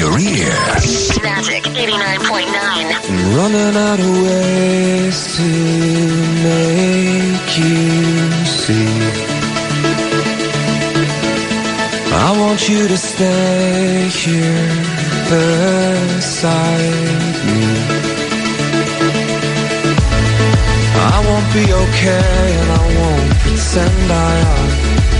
your ear. Magic 89.9. I'm running out of ways to make you see. I want you to stay here beside me. I won't be okay and I won't pretend I am.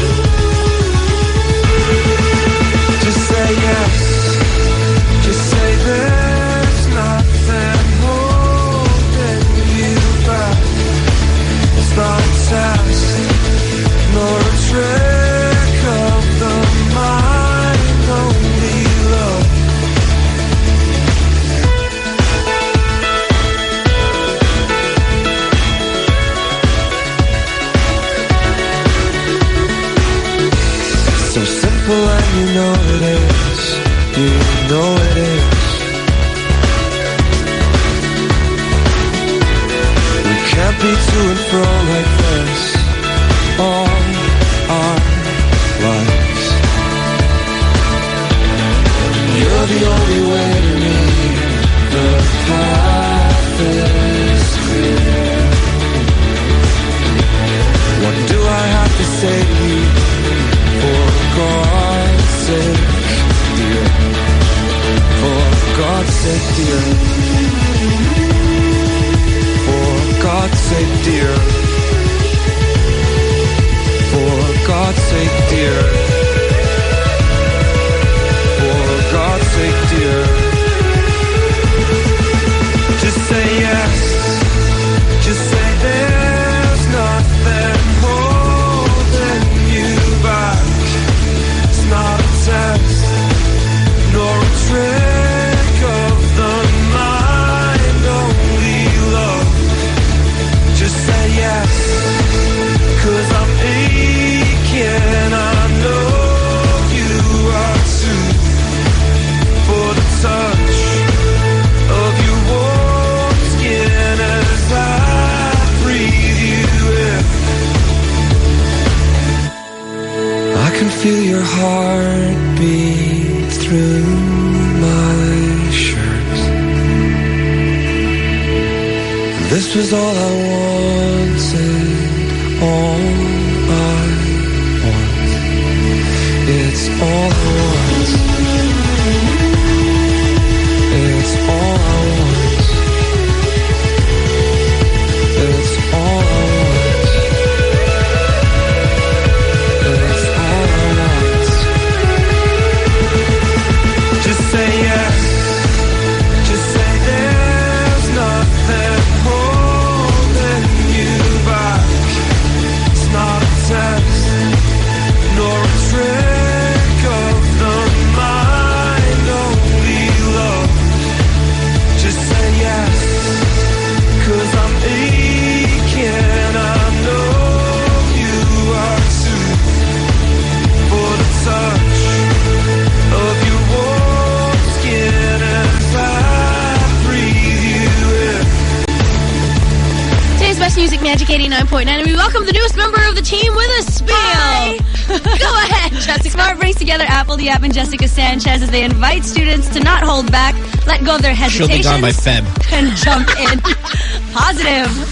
Shelby and Jessica Sanchez as they invite students to not hold back, let go of their hesitations. She'll be gone by Feb. And jump in positive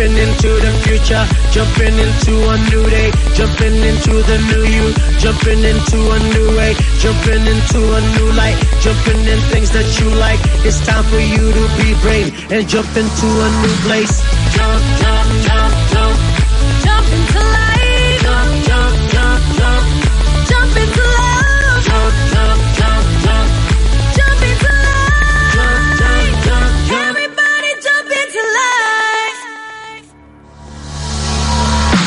Jumping into the future, jumping into a new day, jumping into the new you, jumping into a new way, jumping into a new light, jumping in things that you like. It's time for you to be brave and jump into a new place. Jump, jump, jump.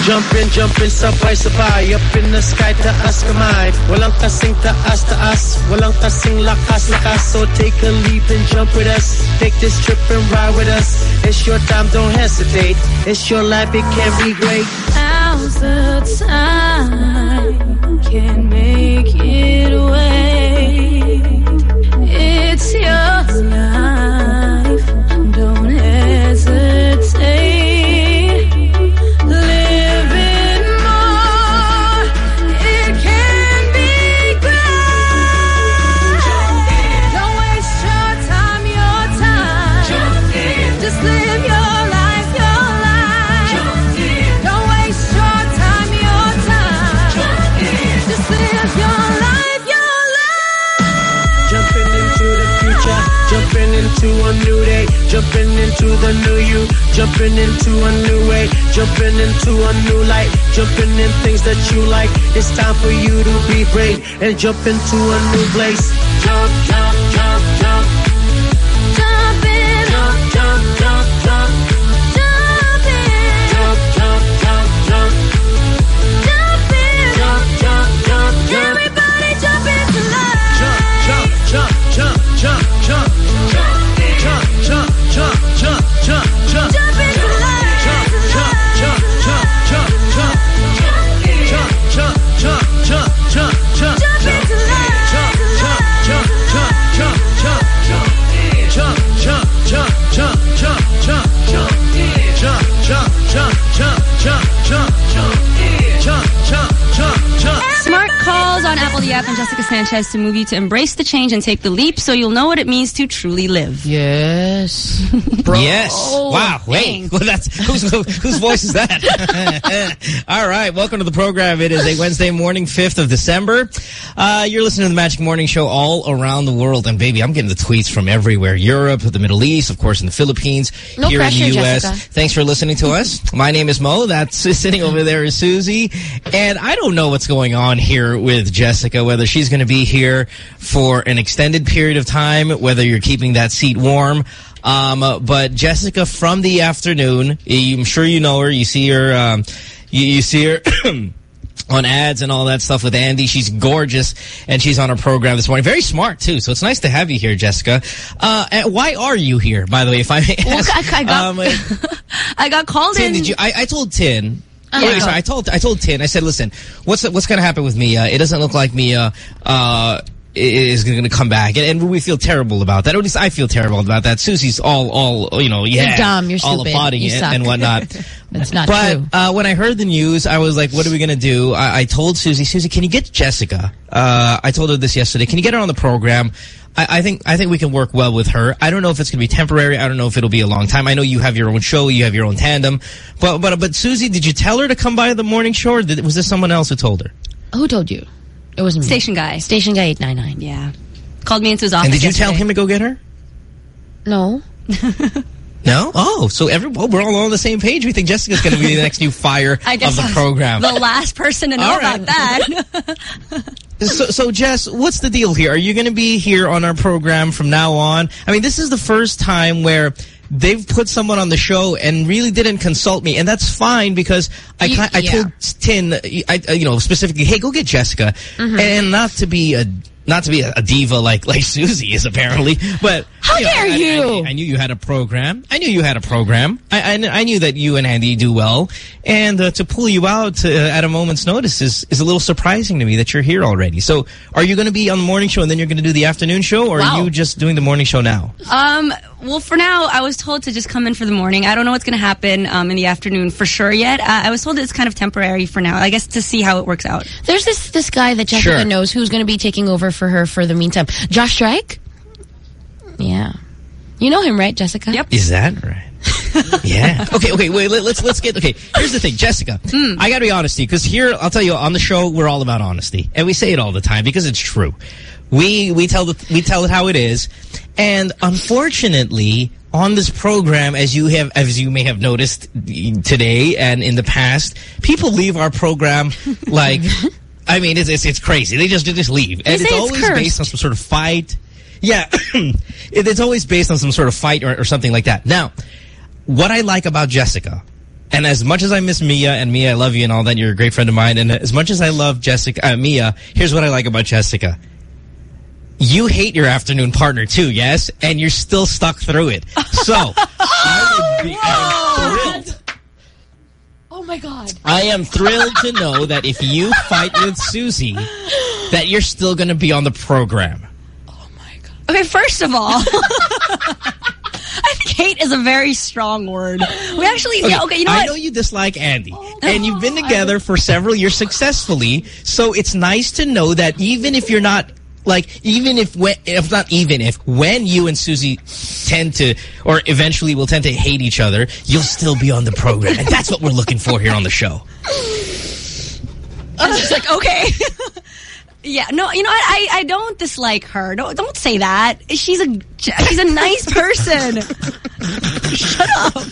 Jumpin', jumpin', sabay-sabay Up in the sky, taas kamay. Walang kasing taas, taas Walang kasing lakas, lakas. So take a leap and jump with us. Take this trip and ride with us. It's your time, don't hesitate. It's your life, it can be great. Now's the time. Can't make it wait. Jumping into the new you. Jumping into a new way. Jumping into a new light. Jumping in things that you like. It's time for you to be brave And jump into a new place. Jump, jump, and Jessica to move you to embrace the change and take the leap so you'll know what it means to truly live. Yes. Bro. Yes. Wow. Wait. dang. Well, that's whose whose voice is that? All right. Welcome to the program. It is a Wednesday morning, fifth of December. Uh, you're listening to the Magic Morning Show all around the world, and baby, I'm getting the tweets from everywhere: Europe, the Middle East, of course, in the Philippines, No here pressure, in the U.S. Jessica. Thanks for listening to us. My name is Mo. That's sitting over there is Susie, and I don't know what's going on here with Jessica. Whether she's going to be here for an extended period of time, whether you're keeping that seat warm. Um, but Jessica from the afternoon, I'm sure you know her. You see her, um, you, you see her on ads and all that stuff with Andy. She's gorgeous, and she's on our program this morning. Very smart, too. So it's nice to have you here, Jessica. Uh, and why are you here, by the way, if I may Well. I- I got- Um, I got called Tin, in. did you? I, I told Tin. Wait, sorry, I told I told Tin. I said, listen, what's what's going to happen with Mia? It doesn't look like Mia uh, is going to come back, and, and we feel terrible about that. Or at least I feel terrible about that. Susie's all all you know, yeah, You're dumb, you're all stupid, applauding you it suck. and whatnot. That's not but true. uh, when I heard the news, I was like, what are we going to do? I, I told Susie, Susie, can you get Jessica? Uh, I told her this yesterday. Can you get her on the program? I, I think I think we can work well with her. I don't know if it's going to be temporary. I don't know if it'll be a long time. I know you have your own show. You have your own tandem. But but but Susie, did you tell her to come by the morning show, or did, was this someone else who told her? Who told you? It wasn't me. Station guy. Station guy 899. Yeah. Called me into his office And did you tell him to go get her? No. No. Oh, so every well, we're all on the same page. We think Jessica's going to be the next new fire I guess of the program. The last person to know All right. about that. So, so Jess, what's the deal here? Are you going to be here on our program from now on? I mean, this is the first time where they've put someone on the show and really didn't consult me, and that's fine because I You- I yeah. told Tin, I, you know, specifically, hey, go get Jessica, Mm-hmm. and not to be a not to be a, a diva like like Susie is apparently, but How you know, dare I- I- you? I, knew you had a program. I knew you had a program. I I, I knew that you and Andy do well, and uh, to pull you out uh, at a moment's notice is is a little surprising to me that you're here already. So, are you going to be on the morning show and then you're going to do the afternoon show, or Wow. are you just doing the morning show now? Um, well, for now, I was told to just come in for the morning. I don't know what's going to happen um, in the afternoon for sure yet. Uh, I was told it's kind of temporary for now. I guess to see how it works out. There's this this guy that Jessica Sure. knows who's going to be taking over for her for the meantime. Josh Strike? Yeah. You know him, right, Jessica? Yep. Is that right? yeah. Okay. Okay. Wait. Let, us let's get. Okay. Here's the thing, Jessica. Hmm. I got to be honest with because here I'll tell you on the show we're all about honesty and we say it all the time because it's true. We we tell the we tell it how it is, and unfortunately on this program, as you have, as you may have noticed today and in the past, people leave our program like, I mean, it's, it's, it's crazy. They just, they just leave. And it's it's always cursed. based on some sort of fight. Yeah. It- it's always based on some sort of fight or, or something like that. Now, what I like about Jessica, and as much as I miss Mia, and Mia, I love you and all that, you're a great friend of mine, and as much as I love Jessica, uh, Mia, here's what I like about Jessica. You hate your afternoon partner too, yes? And you're still stuck through it. So, I would be my God. I am thrilled to know that if you fight with Susie, that you're still going to be on the program. Oh, my God. Okay, first of all, I think hate is a very strong word. We actually, yeah, okay, you know I what? know you dislike Andy, oh, and you've been together for several years successfully. So it's nice to know that even if you're not like, even if when, if not even if when you and Susie tend to, or eventually will tend to hate each other, you'll still be on the program, and that's what we're looking for here on the show. I was just like, okay. yeah, no, you know? I, I don't dislike her. Don't don't say that. She's a she's a nice person. Shut up.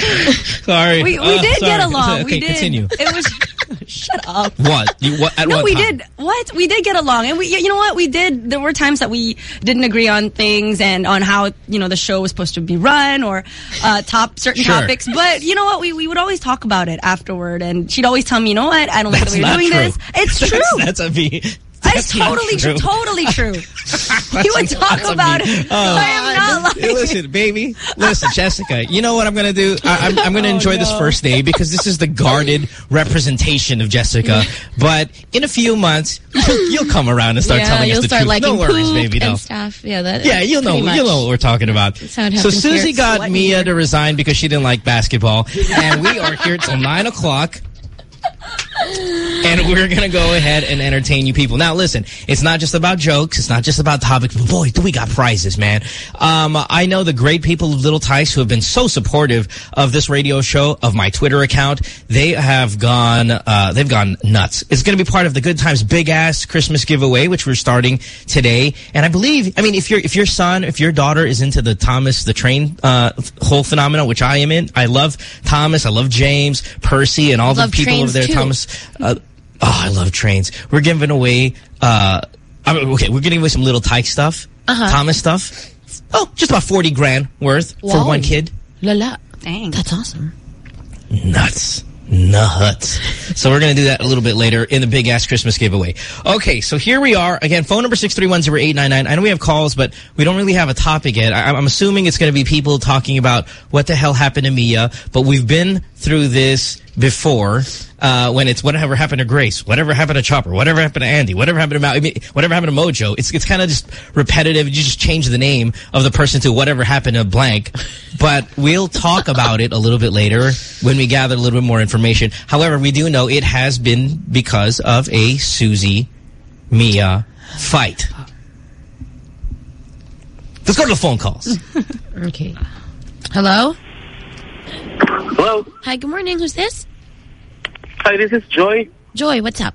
Sorry, We we Uh, did get along. Okay, we did. continue. It was shut up. What? You, what? At No, what we time? did. What? We did get along. And we, you know what? We did. There were times that we didn't agree on things and on how, you know, the show was supposed to be run or uh, top certain Sure. topics. But you know what? We, we would always talk about it afterward. And she'd always tell me, you know what? I don't like That's the way you're doing true. this. It's true. That's, that's a me. It's That's totally true. Totally true. you would talk about it. Oh. I am uh, not Hey, lying. listen, baby. Listen, Jessica. You know what I'm going to do? I, I'm, I'm going to oh, enjoy this first day because this is the guarded representation of Jessica. But in a few months, you'll, you'll come around and start yeah, telling us the start truth. liking no worries, baby. No. and stuff. Yeah, that. Yeah, you'll know. much. You'll know what we're talking about. So. Susie got Mia to resign because she didn't like basketball, and we are here till nine o'clock. And we're going to go ahead and entertain you people. Now, listen, it's not just about jokes. It's not just about topics. But boy, do we got prizes, man. Um, I know the great people of Little Tikes who have been so supportive of this radio show, of my Twitter account. They have gone, uh, they've gone nuts. It's going to be part of the Good Times Big Ass Christmas giveaway, which we're starting today. And I believe, I mean, if your if your son, if your daughter is into the Thomas the Train uh, whole phenomenon, which I am in, I love Thomas, I love James, Percy, and all the people over there. too. Thomas, uh, oh, I love trains. We're giving away, uh, I mean, okay, we're giving away some little Tyke stuff, Uh-huh. Thomas stuff. Oh, just about 40 grand worth for one kid. La la. Dang. That's awesome. Nuts. Nuts. So we're going to do that a little bit later in the big ass Christmas giveaway. Okay, so here we are. Again, phone number 6310899. I know we have calls, but we don't really have a topic yet. I, I'm assuming it's going to be people talking about what the hell happened to Mia, but we've been through this before uh, when it's whatever happened to Grace, whatever happened to Chopper, whatever happened to Andy, whatever happened to Mal, I mean, whatever happened to Mojo. It's it's kind of just repetitive. You just change the name of the person to whatever happened to blank. But we'll talk about it a little bit later when we gather a little bit more information. However, we do know it has been because of a Susie Mia fight. Let's go to the phone calls. Okay. Hello? Hello. Hi, good morning. Who's this? Hi, this is Joy. Joy, what's up?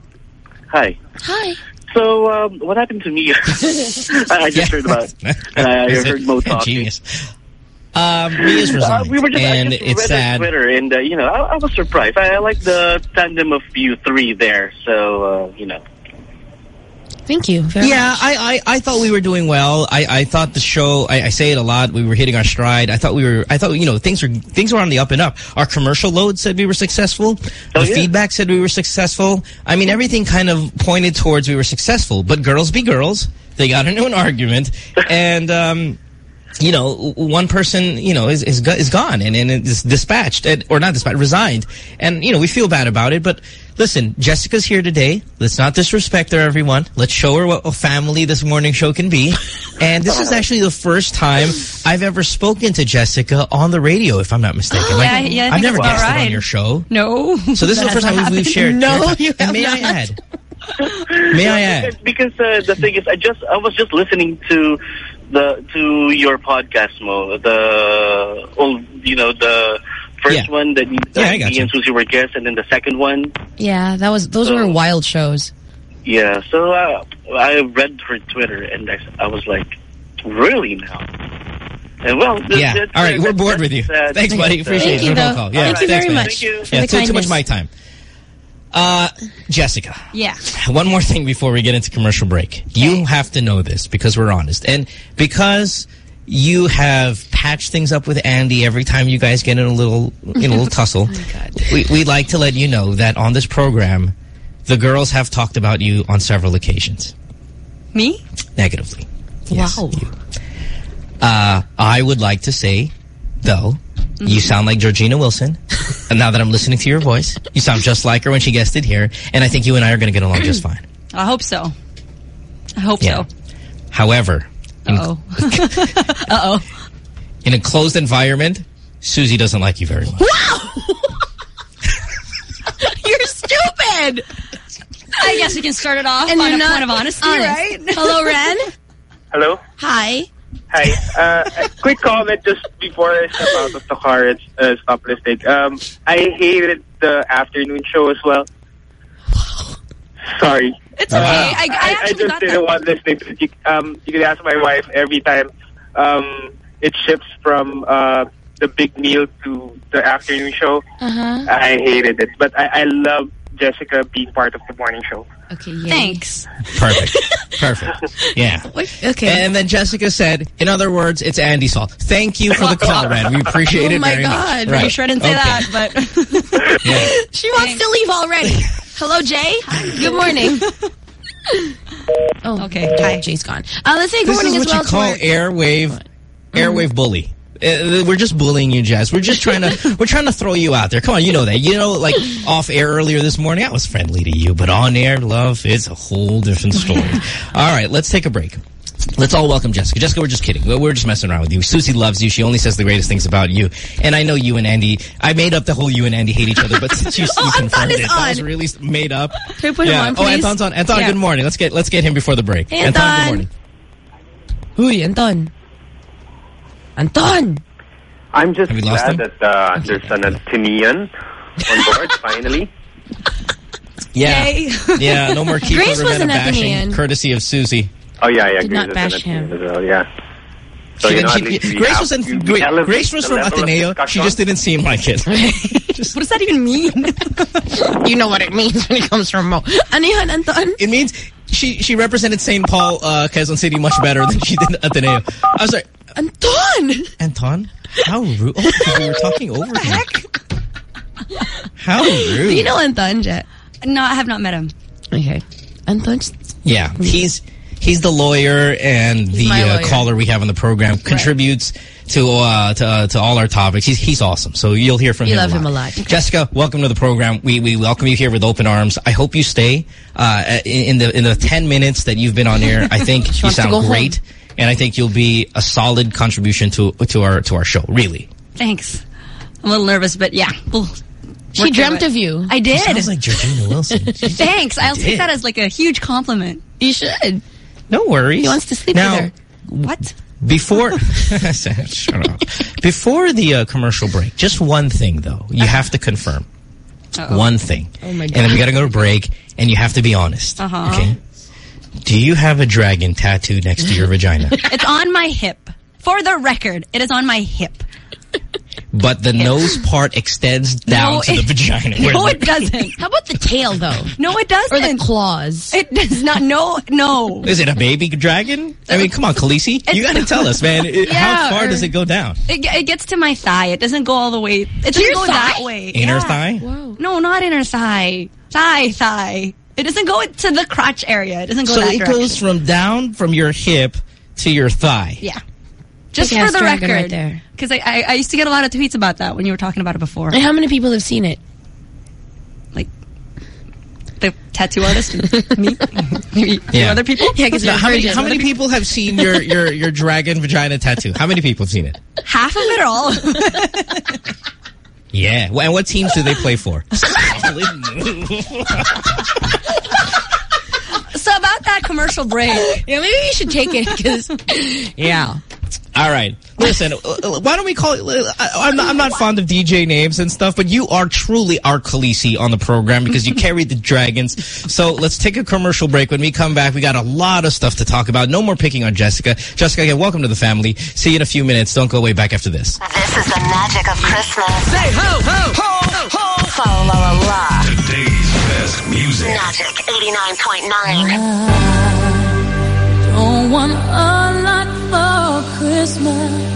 Hi. Hi. So, um, what happened to me? I, I just heard about it. And I it? heard Mo talking. Genius. Um, Mia's Uh, resigned, we were just, and I just it's read sad. Twitter, and, uh, you know, I, I was surprised. I, I like the tandem of you three there, so, uh, you know. Thank you very Yeah, much. I, I, I thought we were doing well. I, I thought the show. I, I say it a lot. We were hitting our stride. I thought we were. I thought you know things were things were on the up and up. Our commercial load said we were successful. Oh, the yeah. feedback said we were successful. I mean, everything kind of pointed towards we were successful. But girls be girls. They got into an argument, and um, you know, one person, you know, is is, go- is gone and, and is dispatched, and, or not dispatched, resigned. And, you know, we feel bad about it. But listen, Jessica's here today. Let's not disrespect her, everyone. Let's show her what a family this morning show can be. And this is actually the first time I've ever spoken to Jessica on the radio, if I'm not mistaken. Yeah, yeah, I I've never that's about guested on your show. No. So this is the first time we've, we've shared. No, airtime. you And have may I add? May I add? Because uh, the thing is, I just I was just listening to the to your podcast, Mo. The old, you know, the first Yeah. one that, that Yeah, I got me you. and Susie were guests, and then the second one. Yeah, that was those were wild shows. Yeah. So uh, I read her Twitter, and I, I was like, really now. And well, that's Yeah. it. All right, we're bored with you. that's, uh, Thanks, buddy. uh, Appreciate Thank you, though. call. Yeah, Thank you very thanks, much. Thank you. Yeah, the too, too much my time. Uh, Jessica, Yeah. one more thing before we get into commercial break. You have to know this because we're honest. And because you have patched things up with Andy every time you guys get in a little, in a little tussle, we, we'd like to let you know that on this program, the girls have talked about you on several occasions. Me? Negatively. Yes, Wow. you. Uh, I would like to say, though, Mm-hmm. you sound like Georgina Wilson. and now that I'm listening to your voice, you sound just like her when she guested here. And I think you and I are going to get along just fine. I hope so. I hope Yeah. so. However, in, Uh-oh. Uh-oh. in a closed environment, Susie doesn't like you very much. Wow! You're stupid. I guess we can start it off And on a not point of honesty, honest. right? Hello, Ren. Hello? Hi. Hi. Uh, quick comment just before I step out of the car and uh, stop listening. Um, I hated the afternoon show as well. Sorry. It's okay. I, I, I, just didn't want listening to you. Um, you can ask my wife every time um, it shifts from uh, the big meal to the afternoon show. Uh-huh. I hated it. But I, I love Jessica being part of the morning show. Okay, yay. Thanks. Perfect. Perfect. Yeah. Wait, okay. And then Jessica said, in other words, it's Andy's fault. Thank you for the call, Ren. We appreciate it. Oh it my very God. much. Pretty sure I didn't say Okay. that, but Yeah. she wants to leave already. Hello, Jay. Good morning. oh, Okay, Jay- hi. Jay's gone. Uh, let's say good This morning is as what well you call to our- airwave, airwave bully. Uh, we're just bullying you, Jess. We're just trying to, we're trying to throw you out there. Come on, you know that. You know, like off air earlier this morning, I was friendly to you, but on air, love, it's a whole different story. all right, let's take a break. Let's all welcome Jessica. Jessica, we're just kidding. We're we're just messing around with you. Susie loves you. She only says the greatest things about you. And I know you and Andy, I made up the whole you and Andy hate each other, but since you, you Oh, confirmed Anton is it, that was really made up. Can we put him yeah. on, Oh, please? Anton's on. Anton, Yeah. good morning. Let's get, let's get him before the break. Hey, Anton, Anton. good morning. Huy, Anton. Anton. I'm just Have we lost glad that uh, there's an Atenean on board, finally. Yeah. Yay. Yeah, no more Kiefer Grace was Ravena an bashing, Athenian. courtesy of Susie. Oh, yeah, yeah. Did Grace not bash him. As well, yeah. So, She you know, didn't- at least she- Grace have- was in, we Grace was from level Ateneo. She just didn't seem like it. what does that even mean? You know what it means when it comes from Mo. Ano yun, Anton? It means she she represented St. Paul, uh, Quezon City much better than she did Ateneo. I was like, Anton! Anton, how rude. Oh, we were talking over him. How rude. Do you know Anton, yet? no, I have not met him. Okay. Anton, Yeah, he's he's the lawyer and the my uh, lawyer. caller we have on the program contributes to uh, to uh, to all our topics. He's he's awesome. So you'll hear from You him. love a lot. him a lot. Jessica, welcome to the program. We we welcome you here with open arms. I hope you stay uh, in in the in the ten minutes that you've been on air. I think you sound great. home. Great, and I think you'll be a solid contribution to to our to our show. Really, Thanks. I'm a little nervous, but yeah. We'll she work dreamt of you. I did. sounds like Georgina Wilson. Thanks. I'll did. take that as like a huge compliment. You should. no worries. He wants to sleep now, with her. What? Before, shut up. Before the uh, commercial break, just one thing though, you have to confirm. Uh-oh. One thing. Oh my god. And then we got to go to break, and you have to be honest. Uh-huh. Okay. Do you have a dragon tattooed next to your vagina? It's on my hip. For the record, it is on my hip. But the nose part extends down No, to the vagina. No, it doesn't. How about the tail, though? No, it doesn't. Or the claws? It does not. No, no. is it a baby dragon? I mean, come on, Khaleesi. You got to tell us, man. It- Yeah, how far or- does it go down? It, it gets to my thigh. It doesn't go all the way. It doesn't your go that way. Inner Yeah. thigh? Whoa. No, not inner thigh. Thigh, thigh. It doesn't go to the crotch area. It doesn't go So that it direction. goes from down from your hip to your thigh. Yeah. Just Big-ass for the dragon record. right there. Because I, I, I used to get a lot of tweets about that when you were talking about it before. And how many people have seen it? Like, the tattoo artist me. Maybe Yeah. other people. Yeah, because Now, how many how many people have seen your your your dragon vagina tattoo? How many people have seen it? Half of it all? Yeah. Well, And what teams do they play for? commercial break. Yeah, maybe you should take it because, yeah. All right. Listen, uh, uh, why don't we call it, uh, I'm not, I'm not fond of DJ names and stuff, but you are truly our Khaleesi on the program because you carry the dragons. So let's take a commercial break. When we come back, we got a lot of stuff to talk about. No more picking on Jessica. Jessica, again, welcome to the family. See you in a few minutes. Don't go away back after this. This is the magic of Christmas. Say ho, ho, ho, ho. Fa la la la. Today's best music. Magic 89.9. I don't want a lot for Christmas.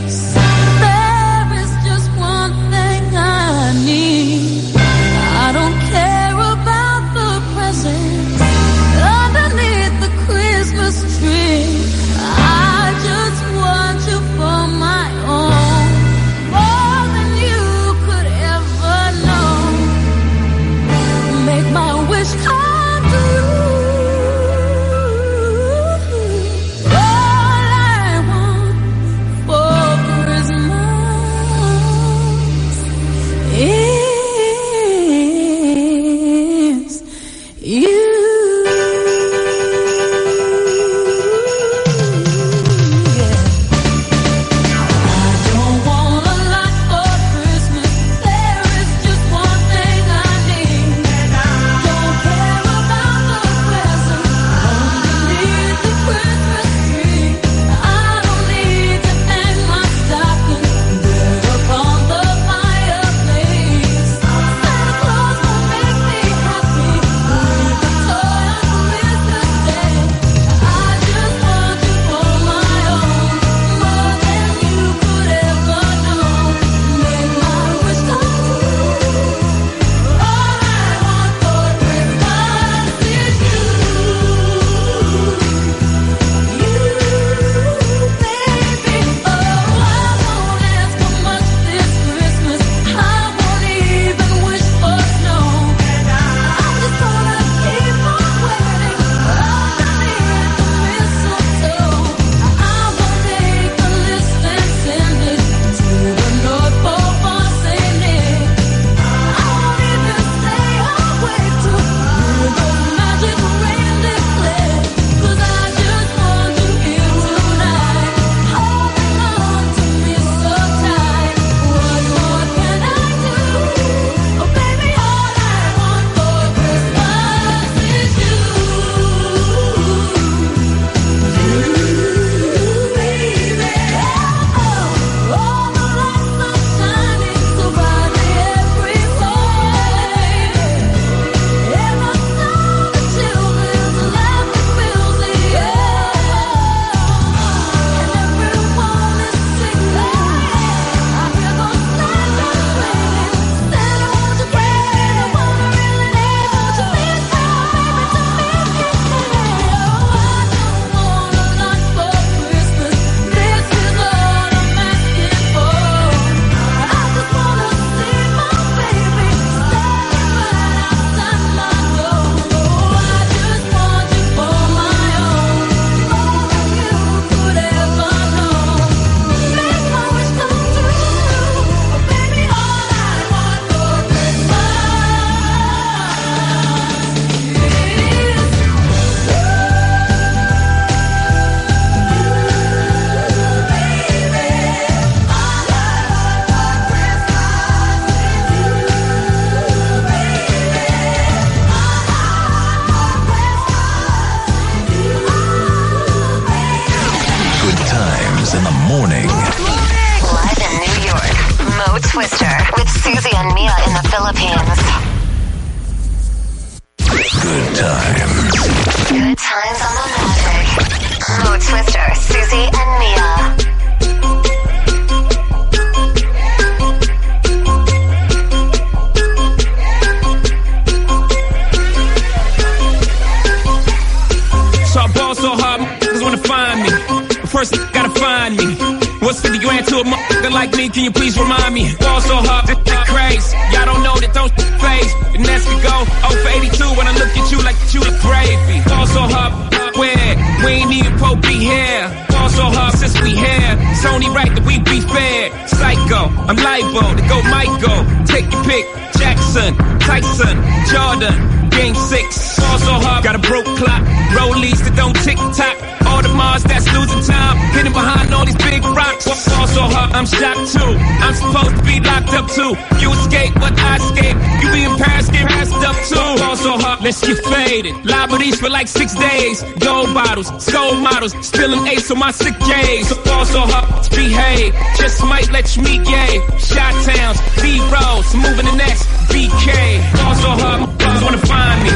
Models, spilling ace on my sick days. So fall so hard, behave. Just might let you meet gay. Shot towns, B rolls, moving the next BK. Fall so hard, motherfuckers wanna find me.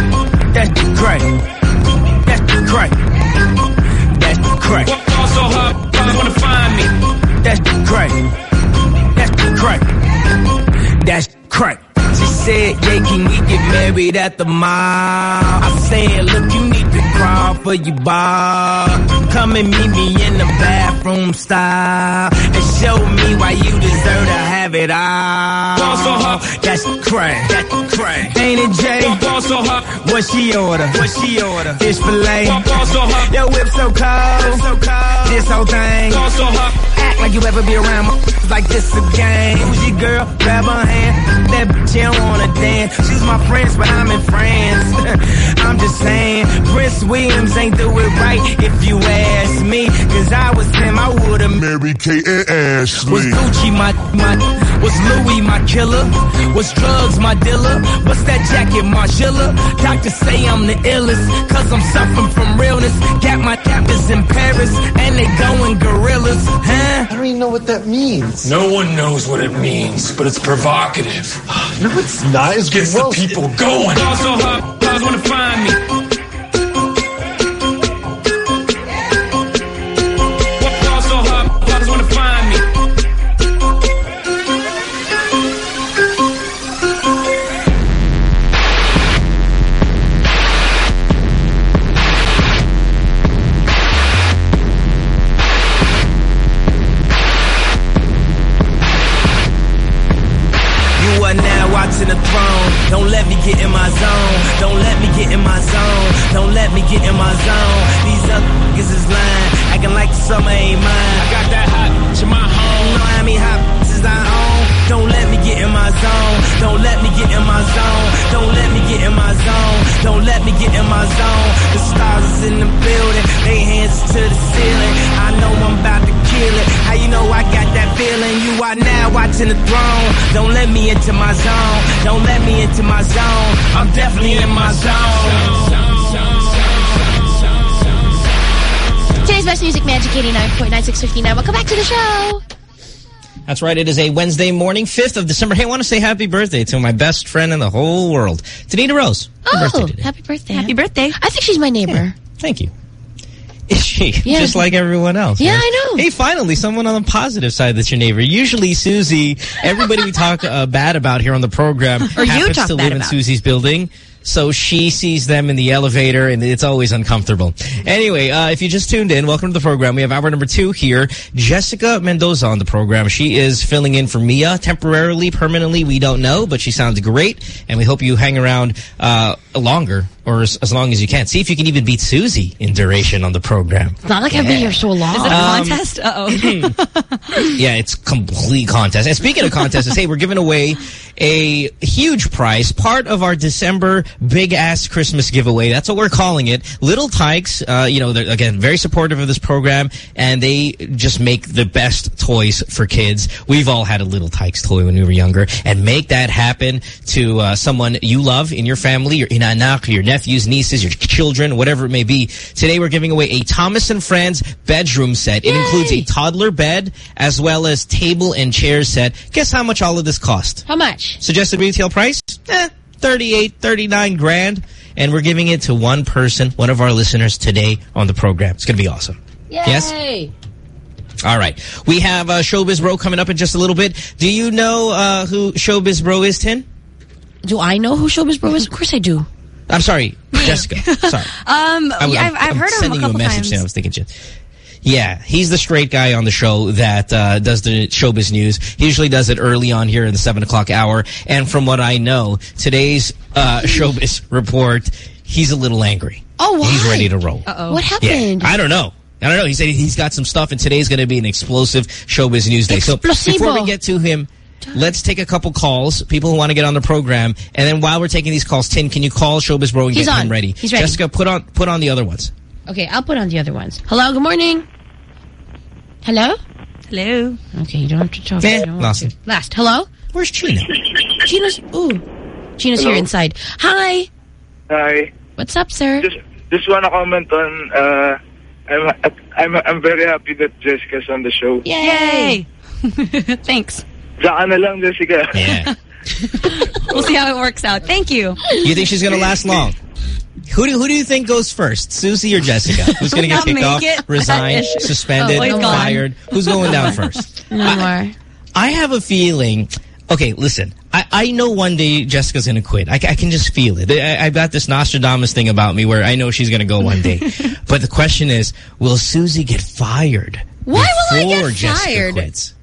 That's the crack. That's crack. That's crack. Fall so hard, motherfuckers wanna find me. That's crack. That's crack. That's crack. She said, yeah, can we get married at the mall? I said, look, you need crawl for your bar. Come and meet me in the bathroom style and show me why you deserve to have it all. Fall so hard. That's crack. That's crack. Ain't it, Jay? Fall so hard, What she order? What she order? Fish fillet. fall so hard, Your whip so cold. So cold. This whole thing. fall so hot, Act like you ever be around motherfuckers like this again. Who's your girl? Grab her hand. That bitch, she don't wanna dance. She's my friends, but I'm in France. I'm just saying, Prince Williams ain't do it right if you ask me. Cause I was him, I would've Mary Kate and Ashley. was Gucci my, my, was Louis my killer? Was drugs my dealer? What's that jacket, Margiela? Doctors say I'm the illest, cause I'm suffering from realness. Got my cappers in Paris, and they going gorillas, huh? I don't even know what that means. No one knows what it means, but it's provocative. No, it's not. It's Gets gross. the people going. Into my zone. I'm definitely in my zone. Today's best music magic 89.9659. Welcome back to the show. That's right. It is a Wednesday morning, 5th of December. Hey, I want to say happy birthday to my best friend in the whole world, Tanita Rose. Happy oh, birthday Oh, today. happy birthday. Happy birthday. I think she's my neighbor. Thank you. Is she? Yeah. Just like everyone else. Yeah, right? I know. Hey, finally, someone on the positive side that's your neighbor. Usually, Susie, everybody we talk uh, bad about here on the program Or you happens talk to bad live in. Susie's building. So she sees them in the elevator, and it's always uncomfortable. Anyway, uh, if you just tuned in, welcome to the program. We have hour number two here. Jessica Mendoza on the program. She is filling in for Mia temporarily, permanently. We don't know, but she sounds great, and we hope you hang around uh, longer or as, as long as you can. See if you can even beat Susie in duration on the program. It's not like I've been here so long. Is it a Um, contest? Uh-oh. Yeah, it's complete contest. And speaking of contests, hey, we're giving away a huge prize, part of our December big ass Christmas giveaway. That's what we're calling it. Little Tikes, uh, you know, they're again very supportive of this program, and they just make the best toys for kids. We've all had a Little Tikes toy when we were younger, and make that happen to uh, someone you love in your family, your inanak, your nephews, nieces, your children, whatever it may be. Today we're giving away a Thomas and Friends bedroom set. It includes a toddler bed as well as table and chair set. Guess how much all of this cost? How much? Suggested retail price? Eh, 38, 39 grand. And we're giving it to one person, one of our listeners today on the program. It's going to be awesome. Yes? All right. We have uh, Showbiz Bro coming up in just a little bit. Do you know uh, who Showbiz Bro is, Tin? Do I know who Showbiz Bro is? Of course I do. I'm sorry, Jessica. Sorry. Um, I'm, yeah, I'm- I've, I've I'm heard of him a sending you a couple message times. saying I was thinking shit. Yeah, he's the straight guy on the show that uh, does the showbiz news. He usually does it early on here in the 7 o'clock hour. And from what I know, today's uh, showbiz report, he's a little angry. Oh, why? He's ready to roll. Uh-oh. What happened? Yeah, happened? I don't know. I don't know. He said he's got some stuff, and today's going to be an explosive showbiz news day. So before we get to him, let's take a couple calls, people who want to get on the program. And then while we're taking these calls, Tim, can you call Showbiz Bro and He's get on. him ready? He's ready. Jessica, put on put on the other ones. Okay, I'll put on the other ones. Hello, good morning. Hello? Hello. Okay, you don't have to talk. You don't want to. Last. Hello? Where's Chino? Chino's, ooh. Chino's Hello? here inside. Hi. Hi. What's up, sir? Just just want to comment on. Uh, I'm I'm I'm very happy that Jessica's on the show. Yay. Thanks. Saka na lang, Jessica. Yeah. We'll see how it works out. Thank you. You think she's going to last long? Who do, who do you think goes first, Susie or Jessica? Who's going to get I'll kicked off, it. resigned, suspended, Oh, he's gone. fired? Who's going down first? No more. I have a feeling. Okay, listen. I, I know one day Jessica's going to quit. I, I can just feel it. I, I've got this Nostradamus thing about me where I know she's going to go one day. but the question is, will Susie get fired Why will I before get Jessica fired? quits?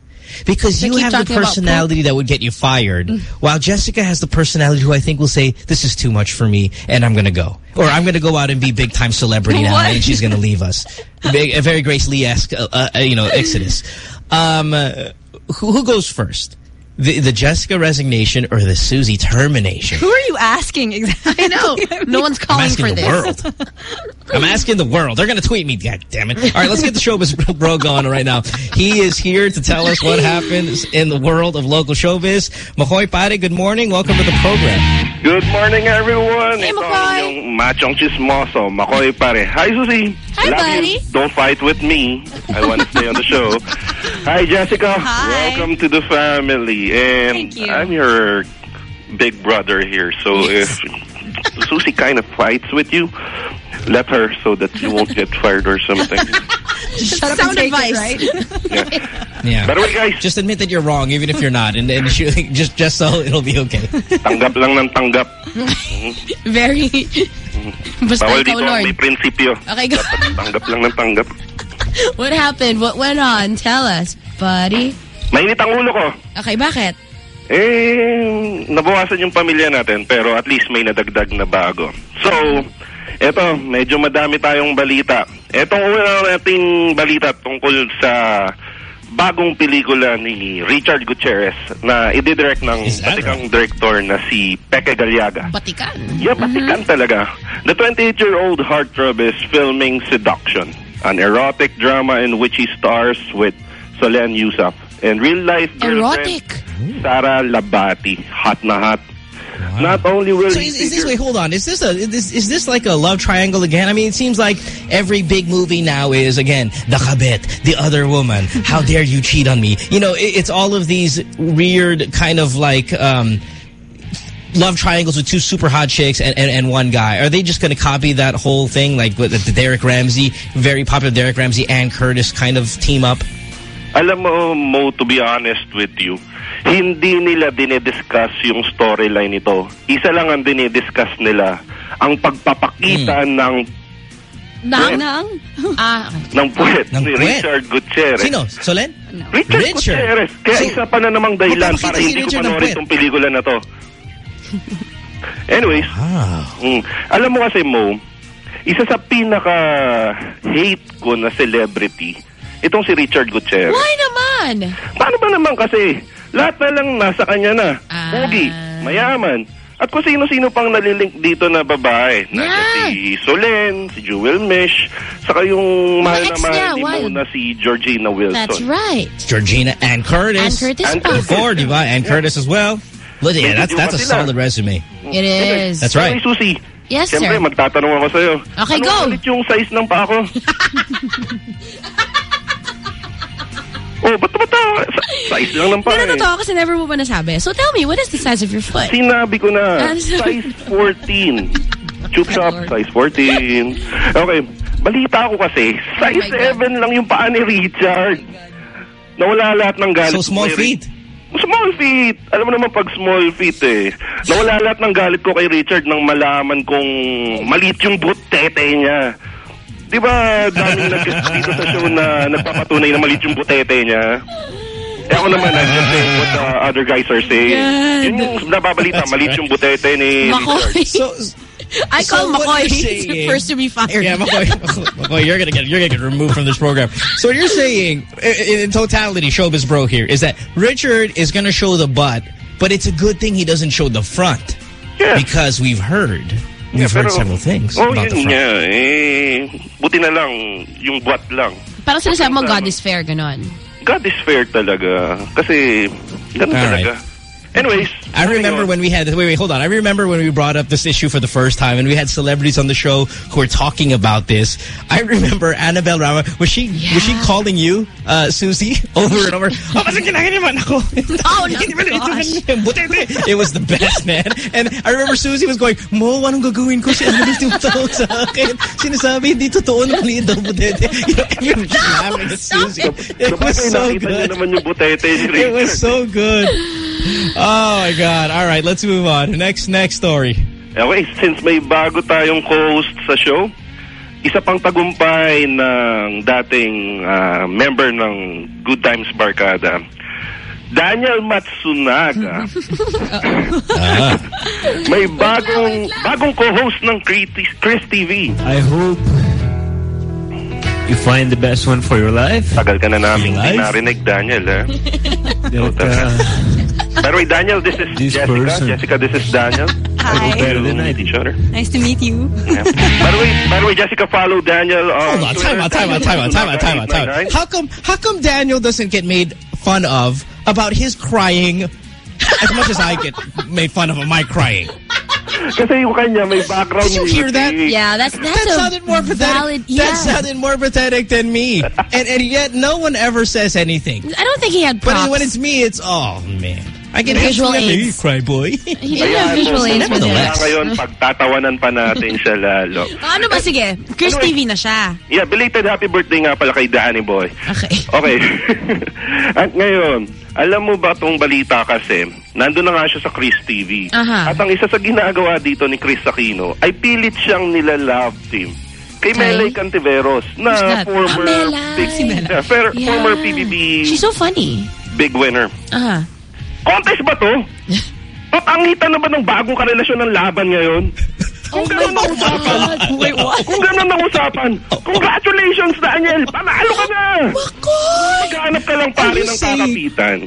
Because you have the personality that would get you fired, while Jessica has the personality who I think will say, this is too much for me, and I'm going to go. Or I'm going to go out and be big-time celebrity now, and she's going to leave us. A very Grace Lee-esque, uh, uh, you know, exodus. Um, uh, who, who goes first? The, the Jessica resignation or the Susie termination? Who are you asking exactly? I know. No one's I'm calling asking for the this. world. I'm asking the world. They're going to tweet me. God damn it. All right, let's get the showbiz bro going right now. He is here to tell us what happens in the world of local showbiz. Makoy Pare, good morning. Welcome to the program. Good morning, everyone. Hey, Ito Makoy. ang yung machong chismoso, Makoy pare. Hi, Susie. Hi, Love buddy. You. Don't fight with me. I want to stay on the show. Hi, Jessica. Hi. Welcome to the family. And Thank you. I'm your big brother here. So if Susie kind of fights with you, let her so that you won't get fired or something. Shut up Sound and advice. it, right? Yeah. yeah. By the way, guys, Just admit that you're wrong, even if you're not, and, and you- just just so it'll be okay. tanggap lang ng tanggap. Very. Mm-hmm. Basta Bawal ikaw, dito Lord. may prinsipyo. Okay, go. Tanggap lang ng tanggap. What happened? What went on? Tell us, buddy. Mainit ang ulo ko. Okay, bakit? Eh, nabawasan yung pamilya natin pero at least may nadagdag na bago. So, eto, medyo madami tayong balita. Etong una nating balita tungkol sa bagong pelikula ni Richard Gutierrez na ididirect ng batikang director na si Peke Galiaga. Batikan. Yeah, batikan talaga. The 28-year-old heartthrob is filming Seduction, an erotic drama in which he stars with Solenn Heussaff and real-life girlfriend Erotic. Sarah Lahbati. Hot na hot. Not only will So he is, is this figure- wait? Hold on. Is this a is this, is this like a love triangle again? I mean, it seems like every big movie now is again the kabet, the other woman. How dare you cheat on me? You know, it, it's all of these weird kind of like. Um, Love triangles with two super hot chicks and, and, and one guy. Are they just going to copy that whole thing, like with the Derek Ramsay, very popular Derek Ramsay and Curtis kind of team up? Alam mo, Mo, to be honest with you, hindi nila dinidiscuss yung storyline nito. Isa lang ang dinidiscuss nila, ang pagpapakita Hmm. ng Nang? Nang? Ah, ng puwet Ng ni puwet? Richard Gutierrez. Sino? Solenn? Richard, Richard. Gutierrez. Kaya So, isa pa na namang dahilan magpapakita para si hindi ko Richard ng panoorin puwet. itong pelikula na to. Anyways, Ah. mm, alam mo kasi Mo, isa sa pinaka-hate ko na celebrity, itong si Richard Gutierrez. why naman? Paano ba naman kasi? Lahat na lang nasa kanya na. Ah. Pogi, mayaman. At kung sino-sino pang nalilink dito na babae. Nasa Yeah. si Solen, si Jewel Mish, saka yung mahal na mahal ni Mo na si Georgina Wilson. That's right. Georgina and Curtis. And Curtis And pa. Before, di ba? And Curtis as well. Look, yeah, that's that's a solid resume. It is. That's right. Hey, Susie. Yes, Siyempre, sir. magtatanong ako sa'yo. Okay, ano go. ulit yung size ng paa ko? oh, ba't ba ito? Size lang ng paa Pero eh. totoo kasi never mo pa nasabi. So tell me, what is the size of your foot? Sinabi ko na, sorry. size 14. Chup shop, size 14. Okay, balita ko kasi, size Oh my God. 7 lang yung paa ni Richard. Nawala lahat ng galit. So ko small kay feet. Small feet. Alam mo naman pag small feet eh. Nawala lahat ng galit ko kay Richard nang malaman kong maliit yung butete niya. Di ba daming nag dito sa show na nagpapatunay na maliit yung butete niya? Eh ako naman, I'm just saying what the other guys are saying. Yun yung nababalita, maliit yung butete ni Richard. So, I so call what Makoy you're saying- first to be fired. yeah, Makoy, Makoy, you're gonna get you're gonna get removed from this program. So what you're saying, in, in totality, showbiz bro here is that Richard is gonna show the butt, but it's a good thing he doesn't show the front Yeah. because we've heard we've Yeah, heard pero- several things Oh, about the yun front. nga. Eh, buti na lang, yung butt lang. Parang sinasabi mo, God is fair, ganon. God is fair talaga. Kasi, ganun All talaga. Anyways. I remember when we had wait wait hold on I remember when we brought up this issue for the first time and we had celebrities on the show who were talking about this. I remember Annabelle Rama was she was she calling you uh, Susie over and over? Oh, kasi kinaganyaman ako. Oh, no, gosh. It was the best, man. And I remember Susie was going, Mo, anong gagawin ko? Si Annabelle tumutawag sa akin. Sinasabi, hindi totoo na maliit daw butete. You know, everyone was laughing at Susie. It was so good. naman yung butete ni It was so good. Oh my God. All right, let's move on. Next, next story. Okay, since may bago tayong co-host sa show, isa pang tagumpay ng dating ah, member ng Good Times Barkada, Daniel Matsunaga. may bagong bagong co-host ng Kris, Kris TV. I hope you find the best one for your life. Tagal ka na namin Life? narinig, Daniel. Eh? That, uh, By the way, Daniel, this is This Jessica. person. Jessica, this is Daniel. Hi. better than I meet each other. Nice to meet you. Yeah. by the way, by the way, Jessica, follow Daniel. Uh, Hold On on, time out, time out, time out, time out, time out, time out. How come, how come Daniel doesn't get made fun of about his crying as much as I get made fun of my crying? Kasi yung kanya may background Did you hear that? Yeah, that's that's That sounded more pathetic. Yeah. That sounded more pathetic than me, and and yet no one ever says anything. I don't think he had But when it's me, it's oh man, I get Visual aids. cry boy. he didn't have visual aids for Nevertheless. this. Ngayon, pagtatawanan pa natin siya lalo. ano ba, sige. Chris TV na siya. Yeah, belated happy birthday nga pala kay Danny Boy. Okay. Okay. At ngayon, alam mo ba tong balita kasi, nandun na nga siya sa Chris TV. Aha. At ang isa sa ginagawa dito ni Chris Aquino ay pilit siyang nila-love team kay. Melay Cantiveros na former Ah, Melay. big, Si Melay. Yeah, former PBB She's so funny. big winner. Uh-huh. Contest ba to? Papangitan na ba ng bagong karelasyon ng laban ngayon? Kung gano'n ang usapan, Wait, what? kung gano'n ang usapan, congratulations Daniel, panalo ka na! Maghanap ka lang pare ng saying- kakapitan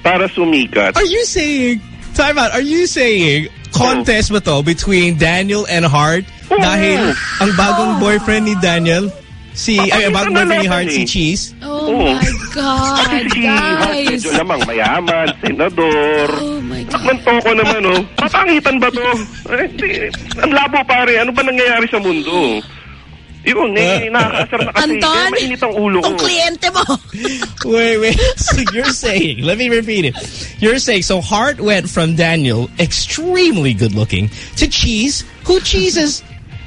para sumikat. Are you saying, time out, are you saying contest ba to between Daniel and Hart dahil ang bagong boyfriend ni Daniel, si, ay, ang bagong boyfriend ni Heart, si Chiz? Oh Oo. my God, Si Heart, guys. medyo lamang mayaman, senador. Oh my God. Nakman toko naman, oh. Papangitan ba to? Eh, di, ang labo, pare. Ano ba nangyayari sa mundo? Yun, eh, nakakasar na kasi. Anton? Kaya mainit ang ulo ko. Ang kliyente mo. Wait, wait. So you're saying, let me repeat it. You're saying, so Heart went from Daniel, extremely good looking, to Chiz, who Chiz is,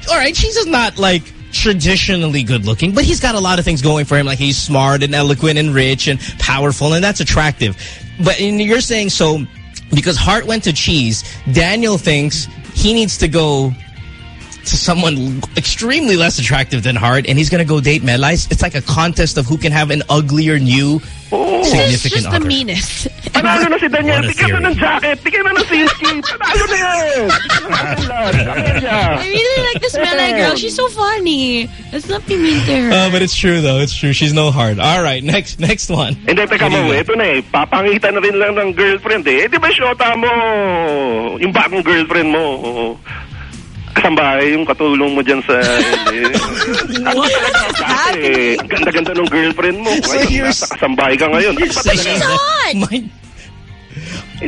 all right, Chiz is not like traditionally good looking, but he's got a lot of things going for him. Like he's smart and eloquent and rich and powerful, and that's attractive. But you're saying, so because Heart went to Chiz, Daniel thinks he needs to go to someone extremely less attractive than Heart, and he's going to go date Melais. It's like a contest of who can have an uglier new Oo. This is significant just the other. meanest. Panalo na si Daniel. What a Bigyan mo ng jacket. Bigyan mo ng silky. Panalo na yan. I really like this Melay girl. She's so funny. Let's not be mean to her. Oh, but it's true though. It's true. She's no Heart. All right, next next one. Hindi, teka mo, ito na eh. Papangitan na rin lang ng girlfriend eh. Eh, di ba syota mo? Yung bagong girlfriend mo. Oo. Kasambahay yung katulong mo dyan sa... What is happening? ang ganda-ganda ng girlfriend mo. So Ngayon, you're- nasa kasambahay ka ngayon. Ano ba saying talaga? She's hot. My,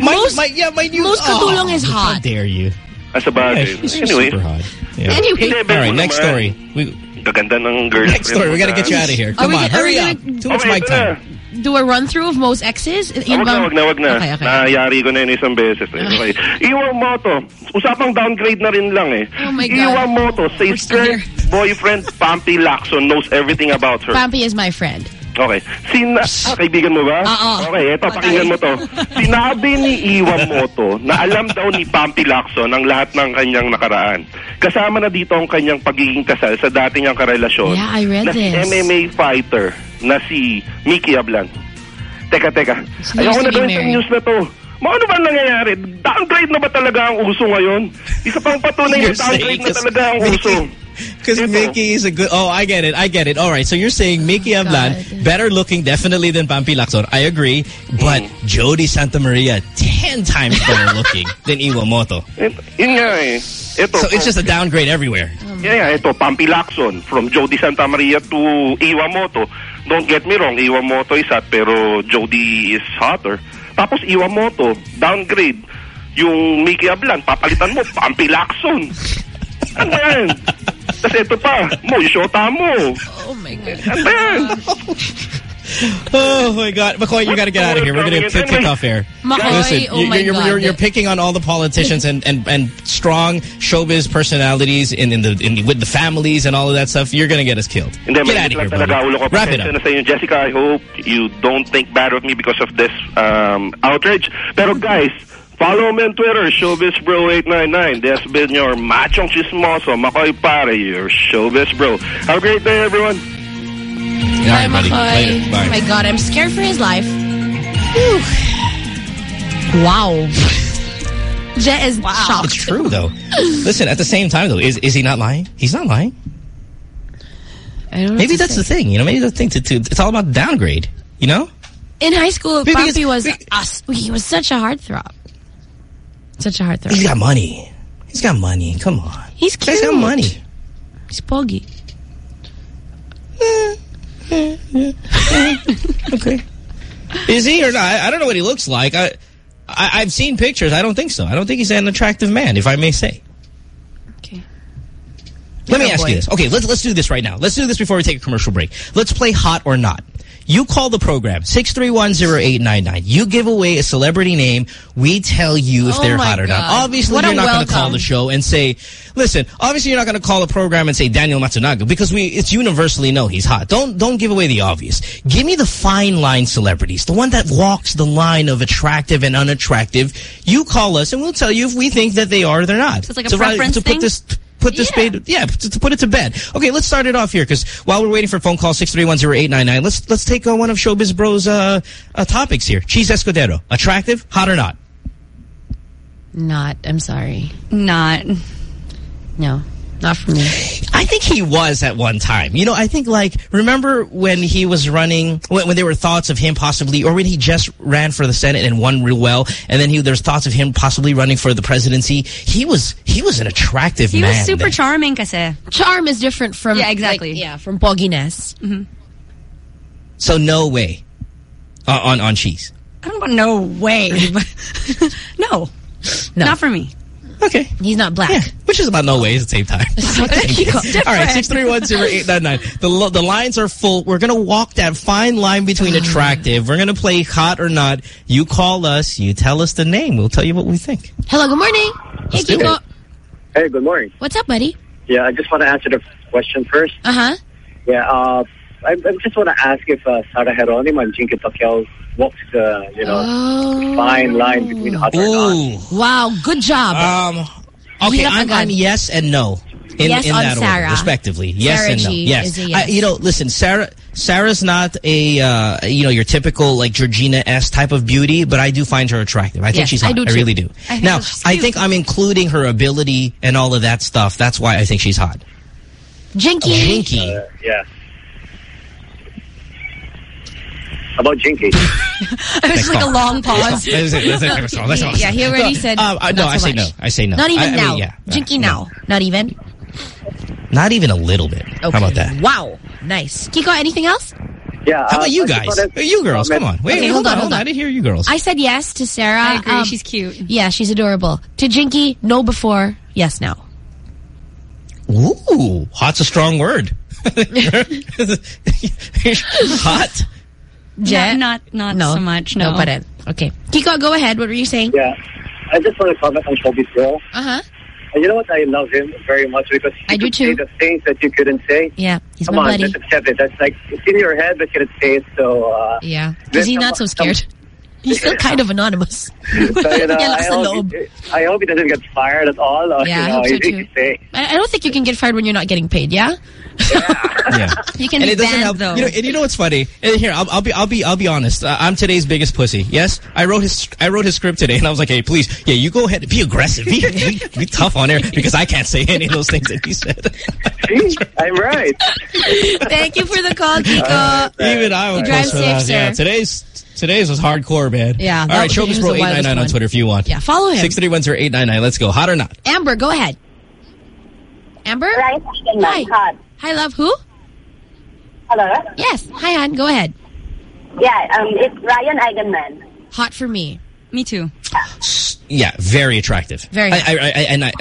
my, Most- my, yeah, my new, most katulong is How hot. dare you? Ah, sa bagay. Yeah, she's Anyway. super hot. Yeah. Anyway. Hindi, All right, mo next naman. story. We, Gaganda ng girlfriend next story. We got to get you out of here. Are Come we on, gonna- are hurry we up. gonna- Too much Okay, mic ito na. time. Do a run through of most exes? Ah, wag na, wag na, wag na. Okay, okay. Nayari ko na yun isang beses. Eh. Okay. Iwan mo to. Usapang downgrade na rin lang eh. Oh my God. Iwan mo to. Still current boyfriend Pampy Lacson knows everything about her. Pampy is my friend. Okay. Sina ah, kaibigan mo ba? Oo. Okay, eto, pakinggan mo to. Sinabi ni Iwan Moto na alam daw ni Pampy Lacson ang lahat ng kanyang nakaraan. Kasama na dito ang kanyang pagiging kasal sa dati niyang karelasyon. Yeah, I read na this. MMA fighter na si Mickey Ablan. Teka, teka. She Ayoko used na to be gawin itong married. news na to. Ma, ano ba nangyayari? Downgrade na ba talaga ang uso ngayon? Isa pang patunay na You're downgrade saying na talaga ang uso. Mickey, Because Mickey is a good... Oh, I get it. I get it. All right. So you're saying Mickey Ablan, better looking definitely than Pampi Lacson. I agree. But Jodi Santa Maria, 10 times better looking than Iwa Moto. Yun nga eh. Ito, So it's just a downgrade everywhere. Yeah, yeah, ito, Pampi Lacson, from Jodi Santa Maria to Iwa Moto. Don't get me wrong, Iwamoto is hot, pero Jody is hotter. Tapos Iwamoto, downgrade. Yung Mickey Ablan, papalitan mo, Pampi Lacson. Ano ba yan? Tapos ito pa, mo, yung shota mo. Oh my God. Ano ba yan? Oh my God, Makoy, you got to get out of here. We're going to kick, kick off air. Makoy, Listen, oh you- my you're, God. You're, you're picking on all the politicians and, and, and strong showbiz personalities in, in the in, with the families and all of that stuff. You're going to get us killed. Hindi, get out of here, lang talaga. Ulo ko, brother. Wrap it up. inyo. Jessica, I hope you don't think bad of me because of this um, outrage. Pero guys, follow me on Twitter, ShowbizBro899. This has been your machong chismoso, Makoy Pare, your Showbiz Bro. Have a great day, everyone. All right, buddy. Later. Oh my God, I'm scared for his life. Whew. Wow. Jet is shocked. It's true, though. Listen, at the same time, though, is is he not lying? He's not lying. I don't Maybe that's say. the thing. You know, maybe the thing to, to it's all about downgrade. You know? In high school, Maybe it's- Papi was us. He was such a heartthrob. Such a heartthrob. He's got money. He's got money. Come on. He's cute. He's got money. He's poggy. Eh. okay. Is he or not? I, I don't know what he looks like. I, I I've seen pictures. I don't think so. I don't think he's an attractive man, if I may say. Okay. Let me ask boy. you this. Okay, let's let's do this right now. Let's do this before we take a commercial break. Let's play hot or not. You call the program, 6310899. You give away a celebrity name. We tell you if Oh they're hot or not. God. Obviously, What you're not going to call the show and say, listen, obviously you're not going to call the program and say Daniel Matsunaga because we it's universally know he's hot. Don't don't give away the obvious. Give me the fine line celebrities, the one that walks the line of attractive and unattractive. You call us and we'll tell you if we think that they are or they're not. So it's like a to, preference to thing? put this put this spade yeah to, to put it to bed okay let's start it off here because while we're waiting for phone call 6310899 let's let's take uh, one of showbiz bros uh, uh topics here Chiz Escudero attractive hot or not Not. I'm sorry. Not. No. Not for me. I think he was at one time. You know, I think like, remember when he was running, when, when there were thoughts of him possibly, or when he just ran for the Senate and won real well, and then he, there's thoughts of him possibly running for the presidency. He was, he was an attractive He man. was super then. charming kasi. Charm is different from... Yeah, exactly. like, yeah, from pogginess. So no way uh, on, on Chiz. I don't know no way. no. No. Not for me. Okay. He's not black. Which is about no way at the same time. All right, 6310899. The, the lines are full. We're going to walk that fine line between attractive. We're going to play hot or not. You call us. You tell us the name. We'll tell you what we think. Hello, good morning. Hey, Kiko. it. Hey, good morning. What's up, buddy? Yeah, I just want to answer the question first. Uh-huh. Yeah, uh, I, I just want to ask if uh, Sarah Geronimo and Jinky Pacquiao walks the, you know, Oh. fine line between hot or not. Wow, good job. Um, okay, I'm, agad. I'm yes and no. In, Yes in on that Sarah. order, respectively. Yes Sarah and no. G Yes. is a yes. I, you know, listen, Sarah. Sarah's not a uh, you know your typical like Georgina S type of beauty, but I do find her attractive. I think Yes, she's I hot. do I really do. I now, I think I'm including her ability and all of that stuff. That's why I think she's hot. Jinky. Jinky. Uh, yeah. About Jinky. it was like a long pause. That's it, that's it, that's all, that's all. Yeah, he already No, said uh, uh, no, not I so say no. I say no. Not even I- I mean, now. yeah. Jinky now. Not even? Not even a little bit. How about that? Wow. Nice. Kiko, anything else? Yeah. How uh, about you guys? wanted- Uh, You girls, come on. Wait, Okay, hold, hold on, on, hold on. on. I didn't hear you girls. I said yes to Sarah. I agree. Um, She's cute. Yeah, she's adorable. To Jinky, no before, yes now. Ooh, hot's a strong word. Hot. Jet? Not, not, not No. so much. No. No, but it. Okay. Kiko, go ahead. What were you saying? Yeah. I just want to comment on Showbiz Girl. Uh-huh. And you know what? I love him very much because he I do too. say the things that you couldn't say. Yeah, he's Come my on, buddy. just accept it. That's like, it's in your head, but you couldn't say it. So, uh, Yeah. Because there's he's not so some- scared. He's still kind of anonymous. So, you know, Yan I, hope, loob. I hope he doesn't get fired at all. Or, Yeah, I you know, hope so he- he too. I, I don't think you can get fired when you're not getting paid, yeah? Yeah. You can and be it doesn't banned, help. though. You know, and you know what's funny? And here, I'll, I'll be, I'll be, I'll be honest. Uh, I'm today's biggest pussy. Yes, I wrote his, I wrote his script today, and I was like, hey, please, yeah, you go ahead, be aggressive, be, be, be tough on air because I can't say any of those things that he said. See, I'm right. Thank you for the call, Kiko. Even I You would drive post safe, that. Yeah, today's today's was hardcore, man. Yeah, All right, that right, was- Showbiz Bro the eight nine wildest nine on. Twitter if you want. Yeah, follow him. Six three one zero eight nine nine. Let's go. Hot or not? Amber, go ahead. Amber? Hi. Hi, love. Who? Hello? Yes. Hi, hon. Go ahead. Yeah, um, it's Ryan Eigenmann. Hot for me. Me too. Yeah, very attractive. Very I, I, I, and I,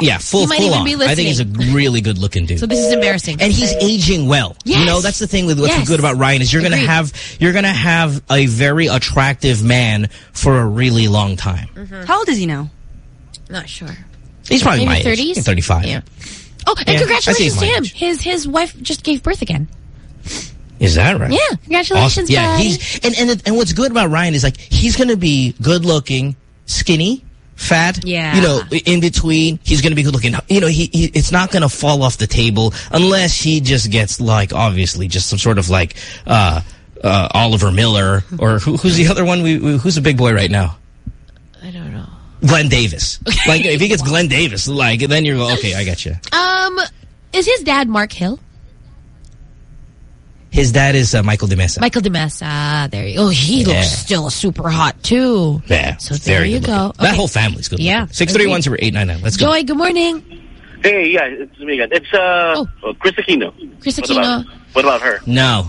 yeah, full might full even on. be I think he's a really good looking dude. So this is embarrassing. and he's aging well. Yes. You know, that's the thing with what's Yes. good about Ryan is you're gonna have you're gonna have a very attractive man for a really long time. How old is he now? Not sure. He's probably Maybe my 30s? He's 35. Yeah. Oh, and Yeah, congratulations to him. His his wife just gave birth again. Is that right? Yeah, congratulations, Awesome. Yeah, buddy. he's and and and what's good about Ryan is like he's gonna be good looking, skinny, fat. Yeah. You know, in between, he's gonna be good looking. You know, he, he it's not gonna fall off the table unless he just gets like obviously just some sort of like uh uh Oliver Miller or who, who's the other one? We, we who's a big boy right now? I don't know. Glen Davis. Like if he gets Glen Davis, like then you're okay, I got you. Um, is his dad Mark Hill? His dad is uh, Michael de Mesa. Michael de Mesa. Ah, there you Oh, he Yeah. looks still super hot, too. yeah, So there very you go. looking. That whole family's good. Yeah. 631-0899. Let's go. Joy, good morning. Hey, yeah, it's me again. It's uh, oh. Kris Aquino. Kris What Aquino. about, what about her? No.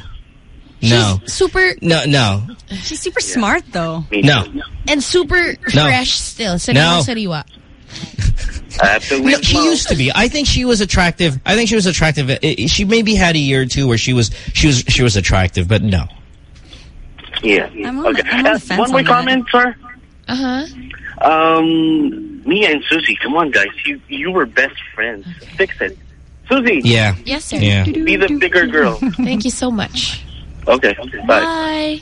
No. Super No, no, She's super smart though. no. and super No. fresh still. Sariwa, No. sariwa. Absolutely. No, she used to be. I think she was attractive. I think she was attractive. I- I- She maybe had a year or two where she was she was she was attractive, but no. Yeah. I'm on okay. I'm on Uh, one more comment, sir. Uh-huh. Um, Mia and Susie, come on, guys. You you were best friends. Fix it. Susie. Yeah. Yes, sir. Yeah. Be the bigger girl. Thank you so much. Okay. Bye. Bye.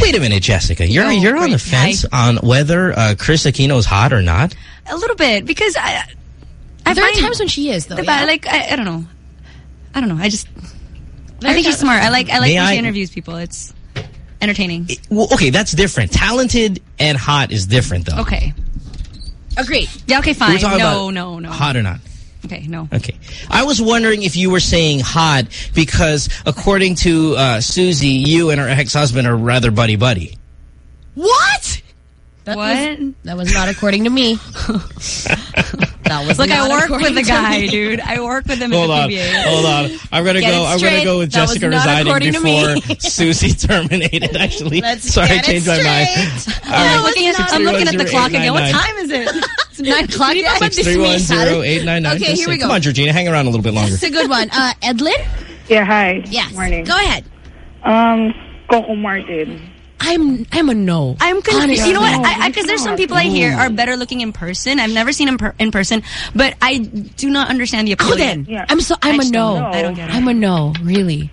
Wait a minute, Jessica. You're Oh, you're on the great. fence on whether uh, Kris Aquino is hot or not. A little bit because I. I there are find- times when she is, though. But yeah. like I, I don't know. I don't know. I just. There I think are she's smart. I like. I like May when I- she interviews people. It's entertaining. Well, okay, that's different. Talented and hot is different, though. Okay. Agreed. Yeah. Okay. We're Fine. No. about No. No. Hot or not? Okay. No. Okay. I was wondering if you were saying hot because, according to uh, Susie, you and her ex-husband are rather buddy-buddy. What? That What? Was, that was not according to me. that was Look, I work with the guy, me. dude. I work with him Hold at on, PBA. hold on. I'm gonna Get go. I'm gonna go with That was Jessica not resigning according to me. before Susie terminated. Actually, Let's sorry, I get it changed my mind. straight. All right. I'm looking at, I'm looking at the clock again. What time is it? It's nine o'clock. We need to yet? put Six three one zero eight nine nine. Okay, here we go. Come on, Georgina, hang around a little bit longer. It's a good one. Uh, Edlin? Yeah, hi. Yes. Morning. Go ahead. Um, Coco Martin. I'm I'm a no. I'm confused. Honestly. You know what? No, I, I, Because there's some people I hear are better looking in person. I've never seen him per, in person, but I do not understand the appeal. Oh, then. Yeah. I'm so I'm I a just no. don't know. I don't get it. I'm a no. Really.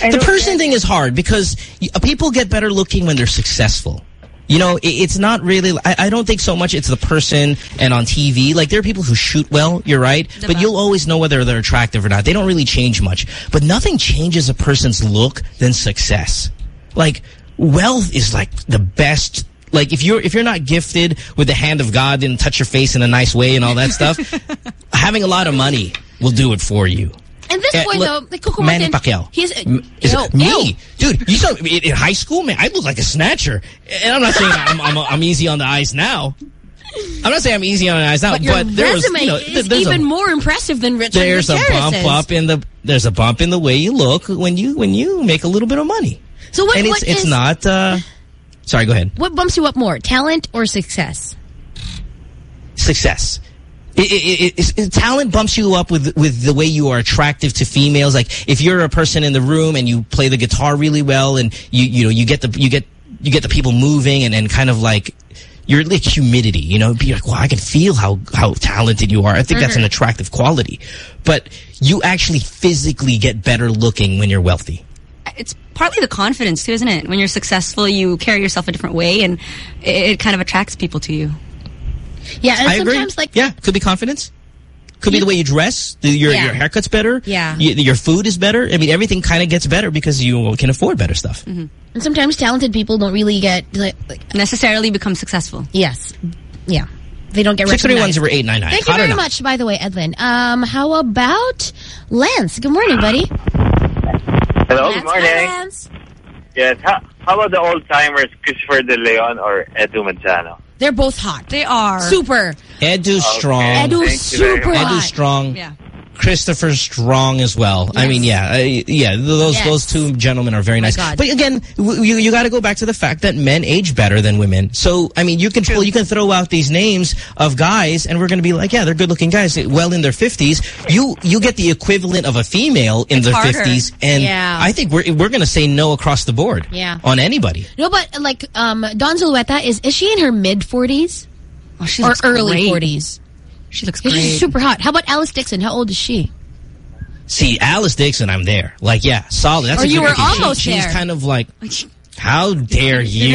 I The don't- person thing is hard because y- uh, people get better looking when they're successful. You know, it's not really, I, I don't think so much it's the person and on TV. Like, there are people who shoot well, you're right, but you'll always know whether they're attractive or not. They don't really change much. But nothing changes a person's look than success. Like, wealth is like the best like if you're if you're not gifted with the hand of God and touch your face in a nice way and all that stuff, having a lot of money will do it for you. And this Eh, boy, look, though, Coco Manny Pacquiao. he's M- is Ew, me, ew. dude. You saw in, in high school, man. I look like a snatcher, and I'm not saying I'm, I'm I'm easy on the eyes now. I'm not saying I'm easy on the eyes now, But but there was, you know, th- there's even a, more impressive than Richard there's a bump Gutierrez's. up in the there's a bump in the way you look when you when you make a little bit of money. So what? and what it's it's is- not. Uh, sorry, go ahead. What bumps you up more, talent or success? success. It, it, it, talent bumps you up with with the way you are attractive to females. Like if you're a person in the room and you play the guitar really well, and you you know you get the you get you get the people moving and, and kind of like you're like humidity. You know, be like, wow, I can feel how how talented you are. I think that's an mm-hmm. attractive quality. But you actually physically get better looking when you're wealthy. It's partly the confidence too, isn't it? When you're successful, you carry yourself a different way, and it, it kind of attracts people to you. Yeah, and I agree. like yeah, could be confidence. Could be the way you dress. the- Your Yeah. your haircut's better. Yeah. Y- your food is better. I mean, everything kind of gets better because you can afford better stuff. and sometimes talented people don't really get like, like necessarily become successful. Yes. Yeah. They don't get Six three one recognized. zero eight nine nine. Thank you very much, by the way, Edlin. Um, how about Lance? Good morning, buddy. Hello, Lance, good morning. hi, Lance. Yes, how, how about the old timers, Christopher De Leon or Edu Manzano? They're both hot. They are. Super. Edu strong. Edu Thank you super much. Edu hot. strong. Yeah. Christopher Strong as well. I mean, yeah, uh, yeah. Those Yes. those two gentlemen are very my nice. God. But again, w- you you got to go back to the fact that men age better than women. So I mean, you can pull, you can throw out these names of guys, and we're going to be like, yeah, they're good looking guys, well in their fifties. You you get the equivalent of a female in It's their fifties, and Yeah. I think we're we're going to say no across the board. Yeah. on anybody. No, but like um, Dawn Zulueta is is she in her mid forties Oh, or early great. forties? She looks great. She's super hot. How about Alice Dixon? How old is she? See, Alice Dixon, I'm there. Like, yeah, solid. That's Or a you were looking- she- almost She's kind of like. How dare you?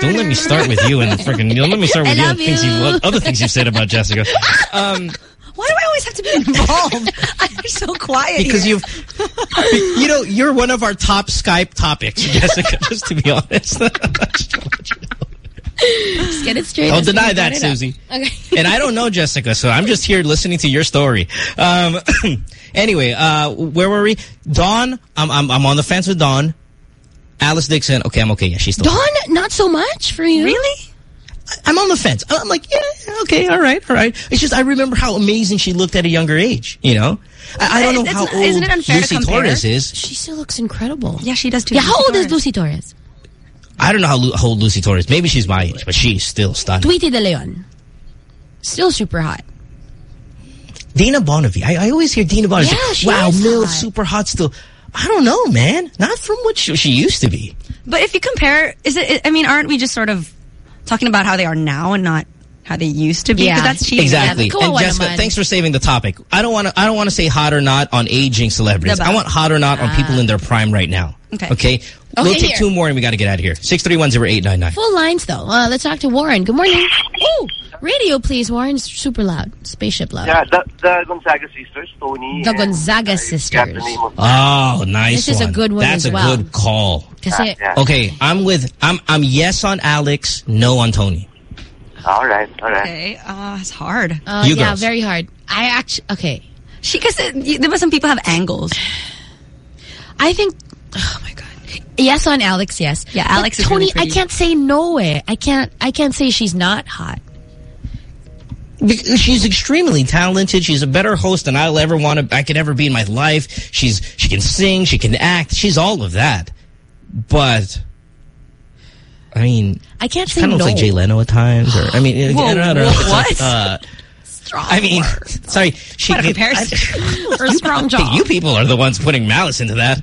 Don't let me start with you and the freaking. Don't let me start with you and things you. you other things you've said about Jessica. Um, Why do I always have to be involved? I'm so quiet. because here. you've, you know, you're one of our top Skype topics, Jessica. Just to be honest. Just get it straight. Don't Let's deny that. Susie. Okay. and I don't know Jessica, so I'm just here listening to your story. Um, anyway, uh, where were we? Dawn, I'm, I'm I'm on the fence with Dawn. Alice Dixon, okay, I'm okay. Yeah, she's still. Dawn, not so much for you. Really? I'm on the fence. I'm like, yeah, okay, all right, all right. It's just I remember how amazing she looked at a younger age. You know, I, I don't know It's how not- old isn't it unfair Lucy compare? Torres is. She still looks incredible. Yeah, she does too. Yeah, how Lucy old is Lucy Torres? I don't know how, how old Lucy Torres. Maybe she's my age, but she's still stunning. Tweety de Leon. Still super hot. Dina Bonnevie. I, I always hear Dina Bonnevie. Yeah, she wow, is Mills hot. super hot still. I don't know, man. Not from what she, she used to be. But if you compare, is it? I mean, aren't we just sort of talking about how they are now and not how they used to be? Yeah. that's cheating. Exactly. Yeah, the and Jessica, naman. thanks for saving the topic. I don't want to. I don't want to say hot or not on aging celebrities. Diba? I want hot or not on people in their prime right now. Okay. Okay. We'll take here. two more and we got to get out of here. Six three one zero eight nine nine. Full lines though. Uh, let's talk to Warren. Good morning. Ooh, radio please, Warren. Super loud. Spaceship loud. Yeah, the, the Gonzaga sisters, Toni. The and, Gonzaga uh, sisters. forgot the name of- Oh, nice This is a good one That's as a well. good call. Kasi, Yeah. Okay, I'm with. I'm. I'm yes on Alex. No on Toni. All right, all right. Okay, uh, it's hard. uh, You yeah, girls. very hard. I actually okay. She, because there were some people have angles. I think. Oh my god. Yes on Alex. Yes. Yeah, But Alex is Toni. really I can't say no. way. I can't. I can't say she's not hot. She's extremely talented. She's a better host than I'll ever want to. I could ever be in my life. She's. She can sing. She can act. She's all of that. But. I mean, I can't she say kind of no. looks like Jay Leno at times. Or I mean, Whoa, I don't know. whoa, It's like, what? uh, Strong. I mean, sorry. She What a comparison. I- or a strong I jaw. you people are the ones putting malice into that.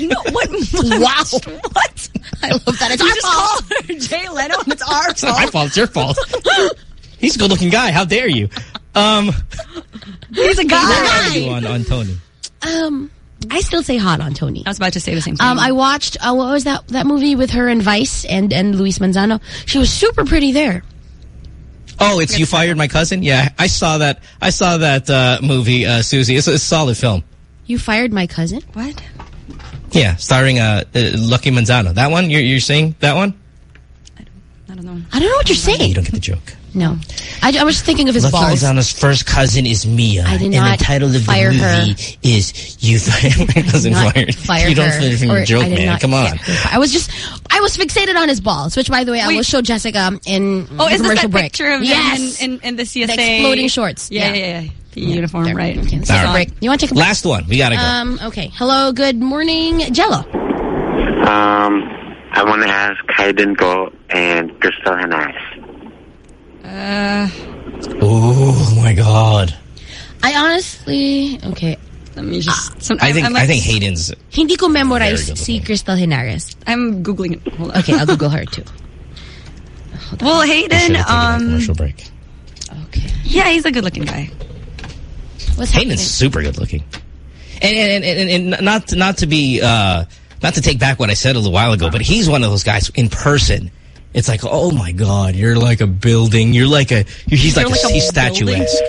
No, what? Wow. What? I love that. It's You our just fault. called her Jay Leno and it's our It's not my fault. fault. It's your fault. He's a good-looking guy. How dare you? Um, He's a what guy. do you on on Toni? Um, I still say hot on Toni. I was about to say the same thing. Um, I watched uh, what was that that movie with her and Vice and and Luis Manzano. She was super pretty there. Oh, it's you fired my cousin. Yeah, I saw that. I saw that uh, movie, uh, Susie. It's, a- it's a solid film. You fired my cousin. what? Yeah, starring uh, uh, Lucky Manzano. That one? You're, you're saying that one? I don't know. I don't know what you're saying. You don't get the joke. No, I, I was thinking of his Lucky balls. Manzano's first cousin is Mia. I did and not the title of fire the her. movie is You Fired My Cousin Not Fired. fire you don't her, finish or your joke, I man. not Come on. get her. I was just, I was fixated on his balls, which, by the way, I will show Jessica in Oh, the is this that break. picture of yes, them in, in, in the CSA? The exploding shorts. Yeah, Yeah. yeah, yeah. The uniform, There. right. Okay, let's All take a break. You want to take a break? Last one. We gotta go. Um. Okay. Hello. Good morning, Jello. Um, I want to ask Hayden Kho and Cristalle Henares. Uh, oh my God. I honestly, okay. let me just. Some, I think I'm, I think Hayden's. Hindi ko memorize si Cristalle Henares. I'm googling it. Hold on. Okay, I'll Google her too. Well, Hayden. should've taken a Um. commercial break. Okay. Yeah, he's a good-looking guy. What's Hayden's super good looking, and and, and, and, and not not to be uh, not not to take back what I said a little while ago, but he's one of those guys in person. It's like, oh my God, you're like a building. You're like a, he's You're like, like a, a he's building? statuesque.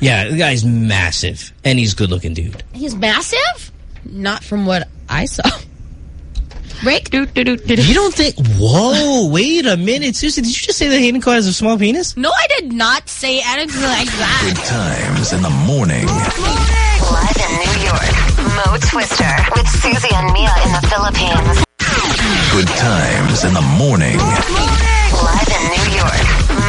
Yeah, the guy's massive and he's good looking dude. He's massive? Not from what I saw. Break? You don't think, whoa, wait a minute. Seriously, did you just say that Hayden Kho has a small penis? No, I did not say anything like that. Good times in the morning. Live in New York, Mo Twister with Susie and Mia in the Philippines. Good times in the morning. Live in New York,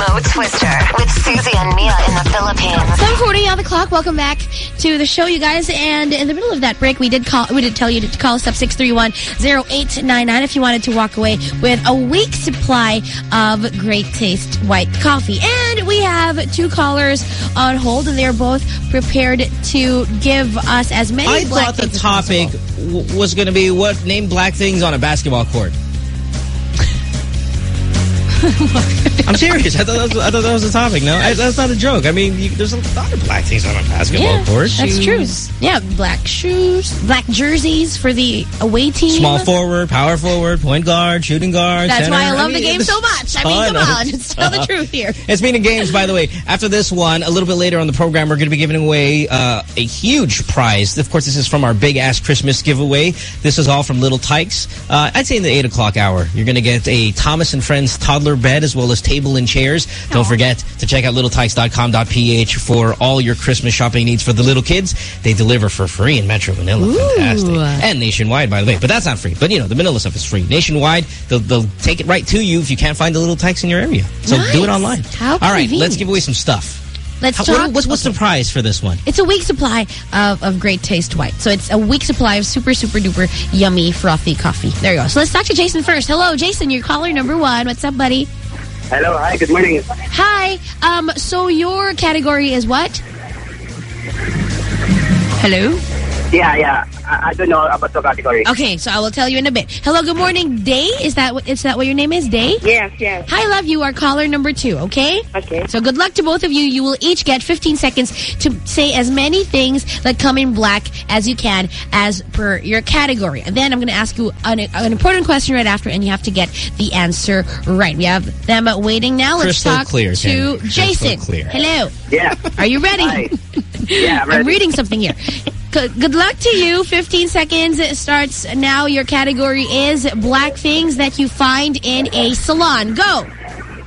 Mo Twister with Susie and Mia in the Philippines. 740 on the clock. Welcome back to the show, you guys. And in the middle of that break, we did call. We did tell you to call us up 631-0899 if you wanted to walk away with a week's supply of great taste white coffee. And we have two callers on hold, and they're both prepared to give us as many. I black thought the topic w- was going to be what name black things on a basketball court. I'm serious. I thought, that was, I thought that was the topic. No, I, that's not a joke. I mean, you, there's a lot of black things on a basketball Yeah, court. that's true. Yeah, black shoes, black jerseys for the away team. Small forward, power forward, point guard, shooting guard. That's center. why I love the mean, game so much. I mean, come of on, let's tell the truth here. It's been of games, by the way, after this one, a little bit later on the program, we're going to be giving away uh, a huge prize. Of course, this is from our big ass Christmas giveaway. This is all from Little Tikes. Uh, I'd say in the 8 o'clock hour, you're going to get a Thomas and Friends toddler bed as well as table and chairs. Don't forget to check out littletikes.com.ph for all your Christmas shopping needs for the little kids. They deliver for free in Metro Manila. Fantastic. And nationwide, by the way. But that's not free. But, you know, the Manila stuff is free. Nationwide, they'll, they'll take it right to you if you can't find the Little Tikes in your area. So do it online. How All right, convenient. let's give away some stuff. Let's How- talk. what- what's, what's the prize for this one? It's a week supply of, of great taste white. So it's a week supply of super, super duper yummy frothy coffee. There you go. So let's talk to Jason first. Hello, Jason. You're caller number one. What's up, buddy? Hello, hi, good morning. Hi. Um. So your category is what? Hello. Yeah, yeah. I, I don't know about the category. Okay, so I will tell you in a bit. Hello, good morning, Day. Is that what, is that what your name is, Day? Yes, yes. Hi, love. You are caller number two. Okay. Okay. So good luck to both of you. You will each get 15 seconds to say as many things that come in black as you can, as per your category. And then I'm going to ask you an, an important question right after, and you have to get the answer right. We have them waiting now. Let's Crystal talk clear, to Jason. clear. Hello. Yeah. Are you ready? Hi. Yeah, I'm I'm reading something here. Good, good luck to you. 15 seconds starts now. Your category is black things that you find in a salon. Go.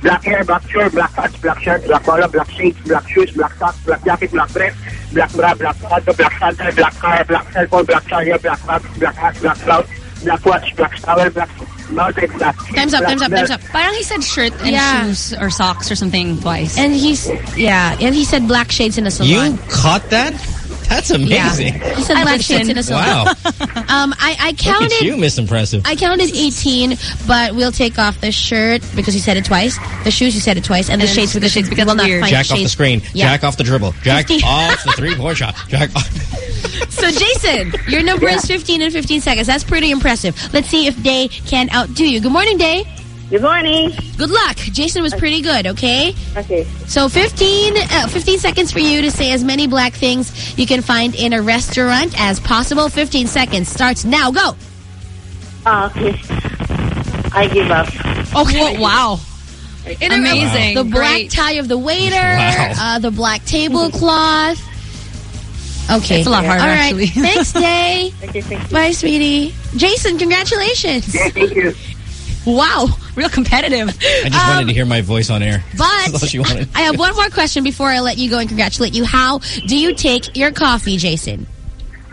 Black hair, black shirt, black pants, black shirt, black collar, black shades, black shoes, black socks, black jacket, black dress, black bra, black pants, black sandal, black car, black cell phone, black charger, black bag, black hat, black blouse, black watch, black towel, black mountain, black... Time's up, time's up, time's up. Parang he said shirt and Yeah. shoes or socks or something twice. And he's, yeah, and he said black shades in a salon. You caught that? That's amazing. He said I black listen. in a salon. Wow. Um, I, I Look at you, counted, Miss Impressive. I counted 18, but we'll take off the shirt because you said it twice. The shoes, you said it twice. And the And shades for the the shades shades because will not weird. find Jack off the screen. Yeah. Jack off the dribble. Jack 50. off the three-point shot. Jack off. So, Jason, your number is 15 and 15 seconds. That's pretty impressive. Let's see if Day can outdo you. Good morning, Day. Good morning. Good luck. Jason was pretty good, okay? Okay. So 15, uh, 15 seconds for you to say as many black things you can find in a restaurant as possible. 15 seconds starts now. Go. Ah, okay. I give up. Okay. wow. In a- Amazing. The black Great. tie of the waiter, Wow. uh, the black tablecloth. Okay. It's a lot harder, All right. actually. Thanks, Day. Okay, thank you. Bye, sweetie. Jason, congratulations. Yeah, thank you. Wow. Real competitive. I just wanted to hear my voice on air. That's all But she wanted. I have one more question before I let you go and congratulate you. How do you take your coffee, Jason?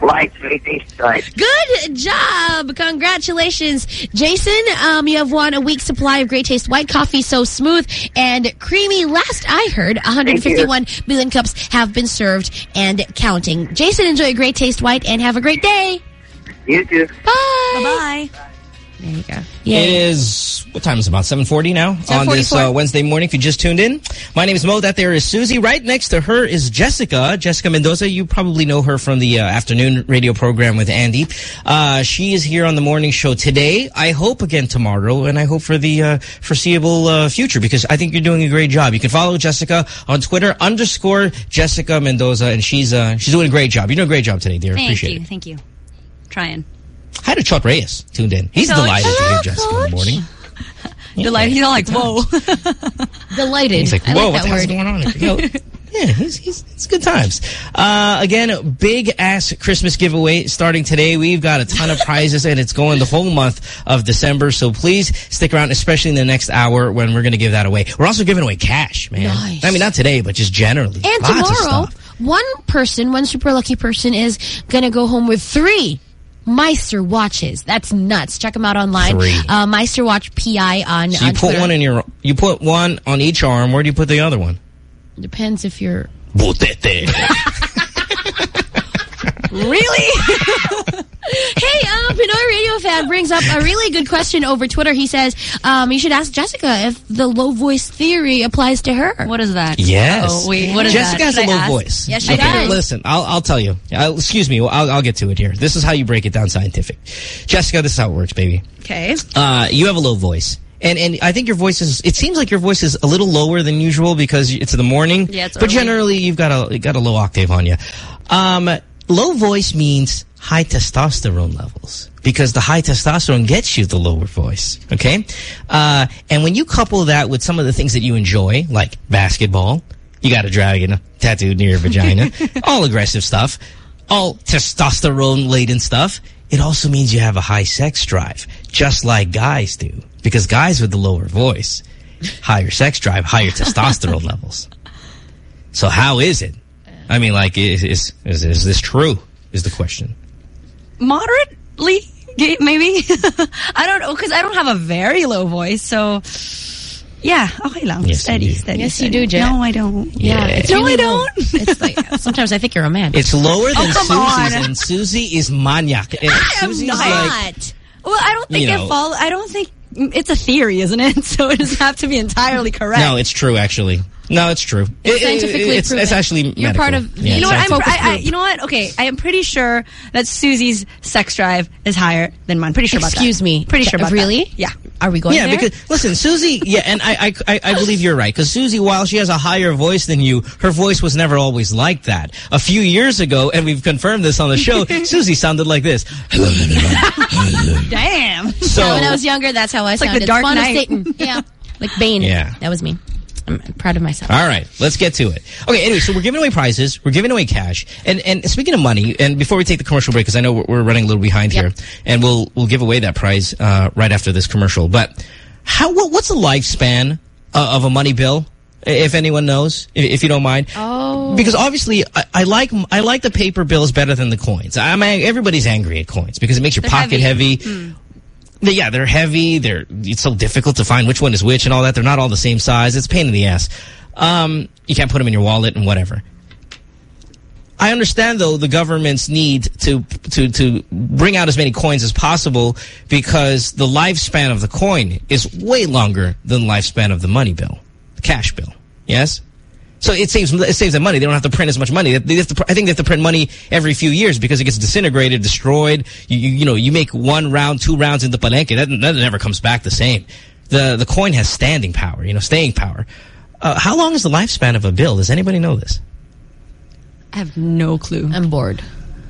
White, very tasty, right. Good job. Congratulations. Jason, um, you have won a week's supply of great taste white coffee, so smooth and creamy. Last I heard, 151 million cups have been served and counting. Jason, enjoy a great taste white and have a great day. You too. Bye. Bye-bye. There you go. It is, what time is it? About 7.40 now on this uh, Wednesday morning if you just tuned in. My name is Mo. That there is Susie. Right next to her is Jessica. Jessica Mendoza. You probably know her from the uh, afternoon radio program with Andy. Uh, she is here on the morning show today. I hope again tomorrow, and I hope for the uh, foreseeable uh, future because I think you're doing a great job. You can follow Jessica on Twitter, underscore Jessica Mendoza, and she's uh, she's doing a great job. You're doing a great job today, dear. Thank Appreciate you. it. Thank you. Trying. Hi to Chot Reyes, tuned in. He's Coach. delighted to hear Jessica in the morning. Delighted. He's all like, whoa. Delighted. He's like, whoa, like what the hell's going on here? You know, yeah, he's, he's, it's good times. Uh, again, big ass Christmas giveaway starting today. We've got a ton of prizes and it's going the whole month of December. So please stick around, especially in the next hour when we're going to give that away. We're also giving away cash, man. Nice. I mean, not today, but just generally. And Lots tomorrow, one person, one super lucky person is going to go home with three Meister watches. That's nuts. Check them out online. Three. Uh, Meister Watch PI on, So you on put Twitter. one in your, you put one on each arm. Where do you put the other one? Depends if you're... Really? hey, um, Pinoy Radio fan brings up a really good question over Twitter. He says, um, you should ask Jessica if the low voice theory applies to her. What is that? Yes. Oh, wait, what is Jessica that? has Should a I low ask? voice. Yes, she okay, does. Listen, I'll, I'll tell you. I'll, excuse me. I'll, I'll get to it here. This is how you break it down scientific. Jessica, this is how it works, baby. Okay. Uh, you have a low voice. And and I think your voice is. It seems like your voice is a little lower than usual because it's in the morning. Yeah, it's But early. generally, you've got a you got a low octave on you. Um, low voice means high testosterone levels because the high testosterone gets you the lower voice. Okay, uh, and when you couple that with some of the things that you enjoy, like basketball, you got a dragon tattooed near your vagina, all aggressive stuff, all testosterone laden stuff. It also means you have a high sex drive, just like guys do. Because guys with the lower voice, higher sex drive, higher testosterone levels. So how is it? I mean, like, is, is, is, is this true, is the question. Moderately, maybe. I don't know, because I don't have a very low voice, so... Yeah, okay lang. Yes, steady, you do. steady. Yes, you do, Jen. No, I don't. Yeah, it's no, really I don't. It's like, sometimes I think you're a man. It's lower than Oh, Susie's, on. and Susie is maniac. And Susie's not. like, Well, I don't think You it fall. I don't think it's a theory, isn't it? So it doesn't have to be entirely correct. no, it's true, actually. No, it's true. It's It- it- scientifically it's, proven. it's actually You're part of- Yeah, you know what? I'm. I, I, you know what? Okay, I am pretty sure that Susie's sex drive is higher than mine. Pretty sure about that. Excuse me. Pretty sure about Really? that. Yeah. Are we going yeah, there? because listen, Susie. Yeah, and I, I, I- I believe you're right. Because Susie, while she has a higher voice than you, her voice was never always like that. A few years ago, and we've confirmed this on the show, Susie sounded like this. Hello. Damn. So when I was younger, that's how I It's like sounded. the Dark Knight. Satan. Yeah. Like Bane. Yeah. That was me. I'm proud of myself. All right, let's get to it. Okay, anyway, so we're giving away prizes, we're giving away cash, and and speaking of money, and before we take the commercial break, because I know we're, we're running a little behind Yep. here, and we'll we'll give away that prize uh, right after this commercial. But how what, what's the lifespan uh, of a money bill, if anyone knows, if, if you don't mind? Oh. Because obviously, I, I like I like the paper bills better than the coins. I'm ang- everybody's angry at coins because it makes your They're pocket heavy. heavy. But yeah, they're heavy. They're it's so difficult to find which one is which and all that. They're not all the same size. It's pain in the ass. Um, you can't put them in your wallet and whatever. I understand though the government's need to to to bring out as many coins as possible because the lifespan of the coin is way longer than the lifespan of the money bill, the cash bill. Yes. So it saves it saves them money. They don't have to print as much money. They have to, I think they have to print money every few years because it gets disintegrated, destroyed. You, you, you know, you make one round, two rounds into palenque, that, that never comes back the same. The the coin has standing power, you know, staying power. Uh, how long is the lifespan of a bill? Does anybody know this? I have no clue. I'm bored.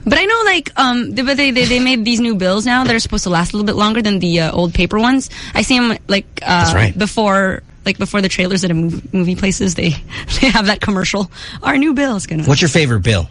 But I know, like, um, they, but they, they they made these new bills now that are supposed to last a little bit longer than the uh, old paper ones. I see them like uh, That's right. before, like before the trailers at a movie, movie places. They they have that commercial. Our new bill is gonna. What's your favorite bill?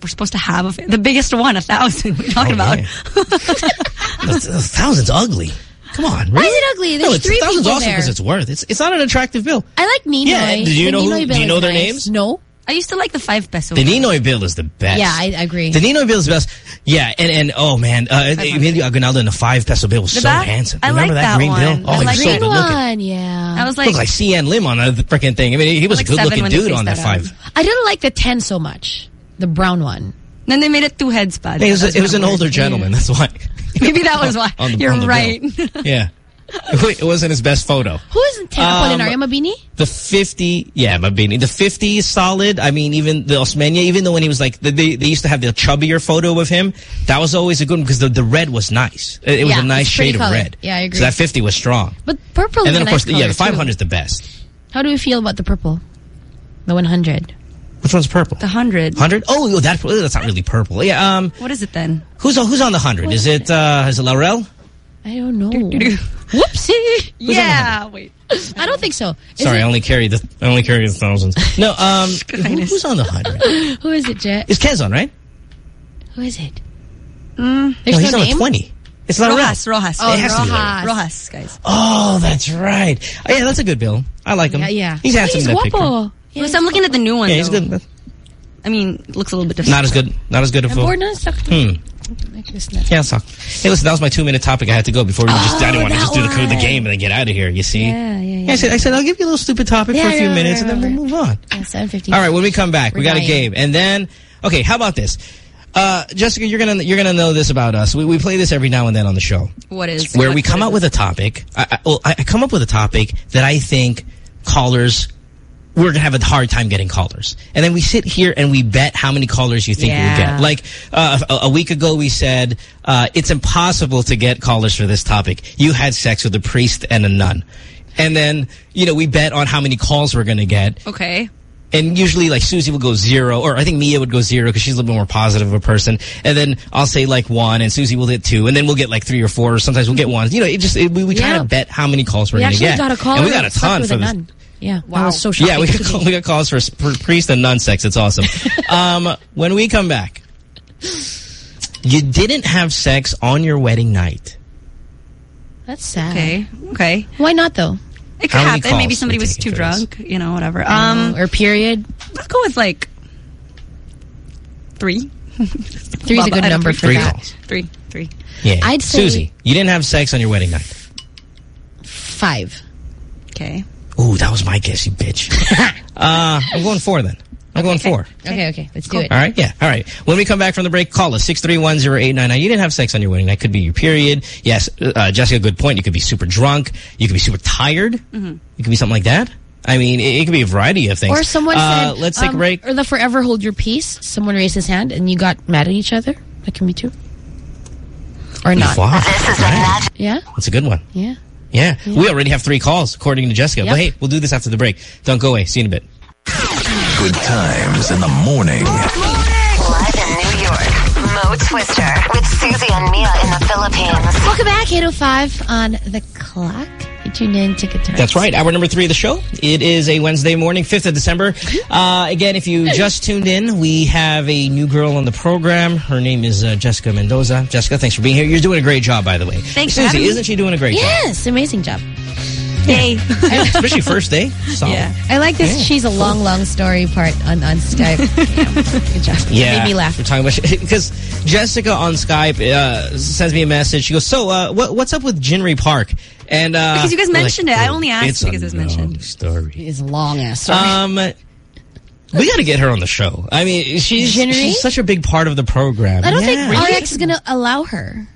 We're supposed to have a, the biggest one, a thousand. What are you talking Oh, about? man. a, a thousand's ugly. Come on. Why is it ugly? There's no, it's, three a thousand's awesome because it's worth. It's it's not an attractive bill. I like Ninoy. Yeah, do you The know who- do you know their nice. names? No. I used to like the five peso. Bill. The bill. Ninoy bill is the best. Yeah, I I agree. The Ninoy bill is the best. Yeah, and, and oh man, uh, Emilio Aguinaldo in the five peso bill was The so back- handsome. I Remember like that, that green one. bill? Oh, I he like so that good looking. one, yeah. I was Looked like, like CN Lim on the freaking thing. I mean, he was Like a good looking dude on that, that five. I didn't like the 10 so much. The brown one. then they made it two heads, bud. It was, it was an older gentleman. That's why. Maybe that was why. You're on the bill. right. yeah. It wasn't his best photo. Who is 10 Um, Apolinario Mabini? The 50, yeah, Mabini. The 50 is solid. I mean, even the Osmeña, even though when he was like, they, they used to have the chubbier photo of him, that was always a good one because the, the red was nice. It, it was Yeah, a nice shade of red. Yeah, I agree. So that 50 was strong. But purple and then, of course, nice the, yeah, the color, too. 500 is the best. How do we feel about the purple? The 100? Which one's purple? The hundred. Hundred? Oh, that that's not really purple. Yeah. Um. What is it then? Who's on Who's on the hundred? Is it uh? Is it Laurel? I don't know. Whoopsie. Yeah. Wait. I don't think so. Is Sorry, it- I only carry the I only carry the thousands. No. Um. who- who's on the hundred? Who is it, Jet? It's Ken's on right? Who is it? Mm. There's no, he's no on name? twenty. It's Laurel. Roxas. Roxas. Oh, It has to be Roxas. Roxas, guys. Oh, that's right. Oh, yeah, that's a good bill. I like him. Yeah, yeah. He's handsome He's in that picture. guapo. Yeah, so I'm looking at the new one. Yeah, he's though. good. I mean, looks a little bit different. Not as good. Not as good of I'm a. bored Hmm. Yeah, it's. Hey, listen, that was my two-minute topic. I had to go before we just. I didn't want to just do the, the game and then get out of here. You see? Yeah, yeah, yeah. I said, I said, I'll give you a little stupid topic Yeah, for a few minutes and then we'll move on. Yeah, 7.50. All right, when we come back, we got a game, and then okay, how about this? Uh, Jessica, you're gonna you're gonna know this about us. We we play this every now and then on the show, What is? where we come out with a topic. I, I, well, I I come up with a topic that I think callers we're gonna have a hard time getting callers, and then we sit here and we bet how many callers you think we'll Yeah. get. Like uh, a, a week ago, we said uh, it's impossible to get callers for this topic. You had sex with a priest and a nun. And then, you know, we bet on how many calls we're going to get. Okay. And usually, like, Susie will go zero, or I think Mia would go zero because she's a little bit more positive of a person. And then I'll say, like, one, and Susie will hit two, and then we'll get, like, three or four, or sometimes we'll get one. You know, it just, it, we, we try Yeah. to bet how many calls we're We going to actually get. got a call. And we got a ton for this. nun. Yeah, that was so shocking. Yeah, we got, call, we got calls for, for priest and nun sex. It's awesome. um, when we come back, you didn't have sex on your wedding night. That's sad. Okay. Okay. Why not though? It could happen. Maybe somebody was too for this? drunk. You know, whatever. Um, or period. let's go with like three. Three's a good number for Three that. calls. Three. Three. Yeah. I'd say- Susie, you didn't have sex on your wedding night. Five. Okay. Ooh, that was my guess, you bitch. uh, I'm going four then. I'm going four. Okay, okay. Let's do it. All right, yeah, all right. When we come back from the break, call us, 6310899. You didn't have sex on your wedding night. Could be your period. Yes, uh, Jessica, good point. You could be super drunk. You could be super tired. Mm-hmm. You could be something like that. I mean, it, it could be a variety of things. Or someone uh, said, let's take um, a break. Or the forever hold your peace. Someone raised his hand and you got mad at each other. That can be true. Or not. Wow. This is the magic. Yeah? That's a good one. Yeah. Yeah. We already have three calls, according to Jessica. Yep. But hey, we'll do this after the break. Don't go away. See you in a bit. Good times in the morning. Live in New York. Mo Twister with Susie and Mia in the Philippines. Welcome back, 805 on the clock. You tuned in to Guitar. That's right. Hour number three of the show. It is a Wednesday morning, 5th of December. Uh, again, if you just tuned in, we have a new girl on the program. Her name is uh, Jessica Mendoza. Jessica, thanks for being here. You're doing a great job, by the way. Thanks for Susie, having isn't she doing a great job? Yes, amazing job. Yay. Especially first day. Solid. yeah. I like this. Yeah. She's a long, long story part on, on Skype. Yeah. Good job. Yeah, Made me laugh. We're talking about because Jessica on Skype uh, sends me a message. She goes, "So, uh, what, what's up with Jinri Park?" And uh, Because you guys we're like, mentioned it. I "Oh, only asked it's because a it was mentioned. long Story. It's a long ass story. Um, we got to get her on the show. I mean, she's Jinri? she's such a big part of the program. I don't Yeah. think RX is going to allow her.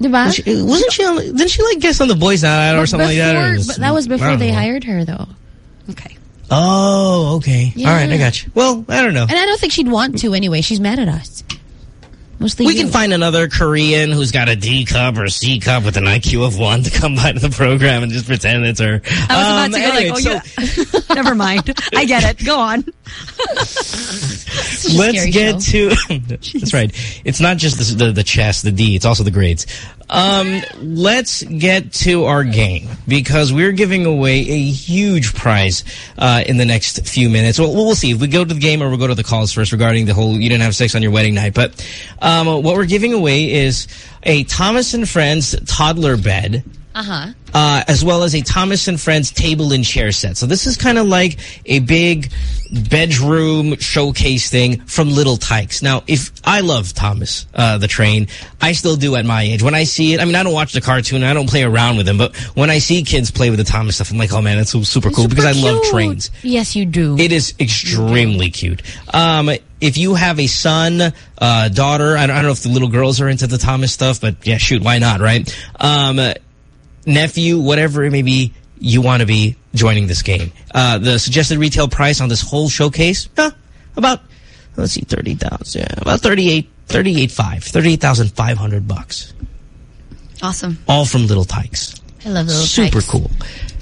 Diba? Was she, wasn't she on? Didn't she like guest on the Boys Night Out or But something like that? or just- but that was before they know. hired her, though. Okay. Oh, okay. All right, I got you. Well, I don't know. And I don't think she'd want to anyway. She's mad at us. Mostly We you. can find another Korean who's got a D cup or C cup with an IQ of one to come by to the program and just pretend it's her. I was about Um, to go anyway, like, oh, so yeah. Never mind. I get it. Go on. Let's get show. to. that's right. It's not just the, the the chest, the D. It's also the grades. Um, let's get to our game because we're giving away a huge prize uh, in the next few minutes. Well, we'll see if we go to the game or we'll go to the calls first regarding the whole you didn't have sex on your wedding night. But um, what we're giving away is a Thomas and Friends toddler bed Uh-huh. uh, as well as a Thomas and Friends table and chair set. So this is kind of like a big bedroom showcase thing from Little Tikes. Now, if I love Thomas uh, the Train, I still do at my age. When I see it, I mean, I don't watch the cartoon, I don't play around with them, but when I see kids play with the Thomas stuff, I'm like, oh man, that's so super cool because I love trains. Yes, you do. It is extremely cute. Um, if you have a son, uh, daughter, I don't, I don't know if the little girls are into the Thomas stuff, but yeah, shoot, why not, right? Um, nephew, whatever it may be, you want to be joining this game. Uh, the suggested retail price on this whole showcase, uh, about, let's see, 30,000, yeah, about 38, 38.5, 38,500 bucks. Awesome. All from Little Tikes. I love little Super Tikes. cool.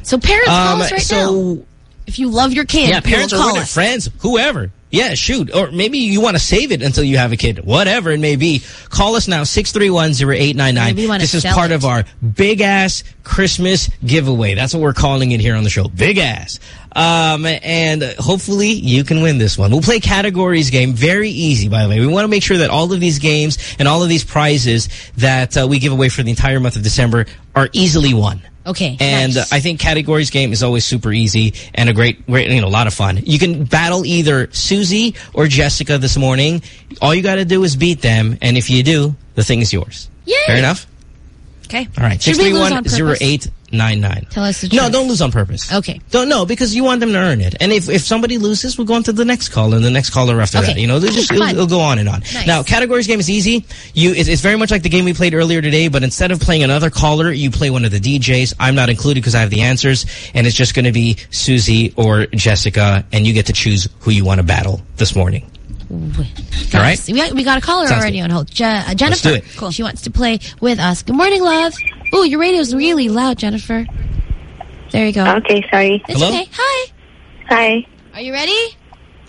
So parents call Um, us right so, If you love your kid, Yeah, parents call us. friends, whoever. Yeah, shoot. Or maybe you want to save it until you have a kid. Whatever it may be. Call us now, 631-0899. Maybe you wanna This is part it. of our big-ass Christmas giveaway. That's what we're calling it here on the show. Big ass. Um, and hopefully you can win this one. We'll play categories game. Very easy, by the way. We want to make sure that all of these games and all of these prizes that uh, we give away for the entire month of December are easily won. Okay. And nice. I think categories game is always super easy and a great, great, you know, a lot of fun. You can battle either Susie or Jessica this morning. All you got to do is beat them, and if you do, the thing is yours. Yay! Fair enough. Okay. All right. Should Six we three lose one on zero purpose? eight nine nine. Tell us the No, don't lose on purpose. Okay. Don't no because you want them to earn it. And if if somebody loses, we'll go on to the next caller and the next caller after Okay. that. You know, they'll just it'll, it'll go on and on. Nice. Now, categories game is easy. You it's, it's very much like the game we played earlier today, but instead of playing another caller, you play one of the DJs. I'm not included because I have the answers, and it's just going to be Susie or Jessica, and you get to choose who you want to battle this morning. All right. We got, we got a caller Sounds already good. on hold. Je uh, Jennifer. do it. Cool. She wants to play with us. Good morning, love. Ooh, your radio's really loud, Jennifer. There you go. Okay, sorry. It's Hello? okay. Hi. Hi. Are you ready?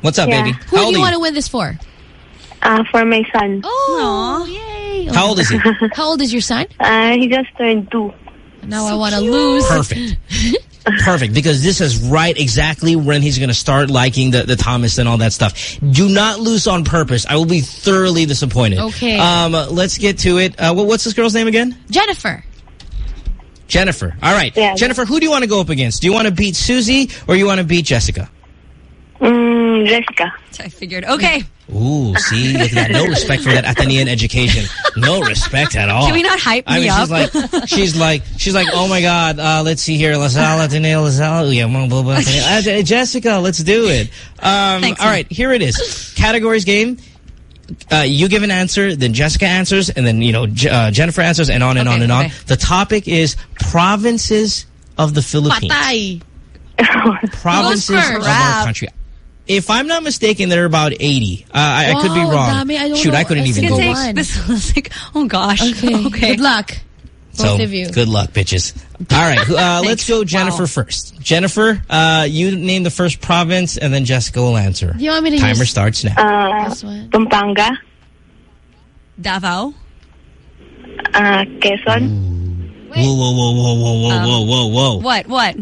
What's up, Yeah. baby? Who How do old you want to win this for? Uh, for my son. Oh, yay. How old is he? How old is your son? Uh, he just turned two. Now I want to lose. Perfect. Perfect, because this is right exactly when he's going to start liking the, the Thomas and all that stuff. Do not lose on purpose. I will be thoroughly disappointed. Okay. Um, let's get to it. Uh, what's this girl's name again? Jennifer. Jennifer. All right. Yeah. Jennifer, who do you want to go up against? Do you want to beat Susie or you want to beat Jessica? Mm, Jessica. I figured. Okay. Ooh, see? Look at that. No respect for that Atenean education. No respect at all. Can we not hype I me mean, up? she's like, she's like, she's like, oh my God, uh, let's see here, La Salle, Ateneo, La yeah, blah, blah, blah, Ateneo. Uh, Je- Jessica, let's do it. Um, Thanks, all man. right, here it is. Categories game. Uh, you give an answer, then Jessica answers, and then, you know, J uh, Jennifer answers, and on and Okay, on and on. The topic is provinces of the Philippines. Patay. Provinces of our country. If I'm not mistaken, there are about 80. Uh, I, I could be wrong. dami. I Shoot, know I couldn't a even go. Take one. this was like, oh gosh. Okay. Okay. Good luck. So, of you. good luck, bitches. All right, uh, let's go Jennifer Wow. first. Jennifer, uh, you name the first province, and then Jessica will answer. Do you want me to Timer use starts now. Uh. Pampanga. Davao. Uh, Quezon. whoa, whoa, whoa, whoa, whoa, whoa, Um, whoa, whoa, whoa. What? What?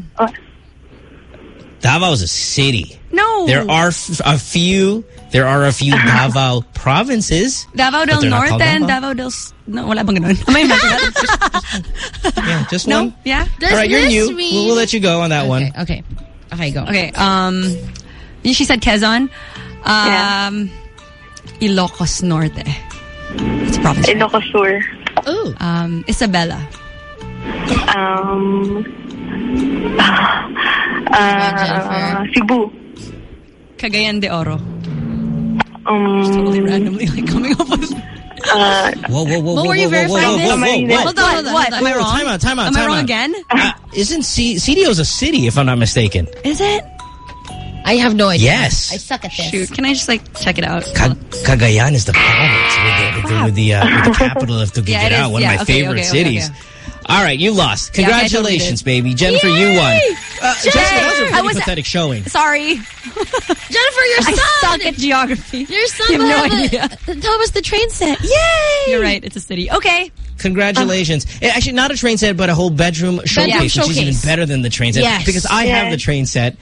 Davao is a city. No. There are f a few. There are a few Davao provinces. Davao del Norte called and Davao? Davao del... S- No, wala bang ganun? Am I imagining that? Yeah, just No? one. Yeah? Does All right, you're new. mean- We'll, we'll let you go on that one. Okay. Okay, go. Okay, um... She said Quezon. Um... Ilocos Norte. It's a province. right? Ilocos Sur. Ooh. Um, Isabela. Um, Jennifer. Uh, Cebu. Cagayan de Oro. Um, Totally randomly like coming up with... uh, Whoa, whoa, whoa, What who were you whoa, whoa, verifying whoa, this? whoa, whoa, whoa. Hold on, hold on, What? hold on. Am I Whoa, wrong? Time out, time out, Am time I wrong out. again? Uh, isn't C CDO's a city, if I'm not mistaken? Is it? I have no idea. Yes. I suck at this. Shoot, can I just like check it out? Ca Cagayan is the province with the, with the, with the, uh, with the capital of Tuguegarao, Yeah, it is. one Yeah, of my okay, favorite okay, okay, cities. okay. All right, you lost. Yeah, okay, I totally Congratulations, did. baby. Jennifer, you won. Uh, Jessica, that was a I pretty was- pathetic showing. Sorry. Jennifer, your I son! suck at geography. Your son You have no idea. a- Thomas the train set. Yay! You're right. It's a city. Okay. Congratulations. Eh, Actually, not a train set, but a whole bedroom showcase, which is even better than the train set. Yes. Because I have the train set.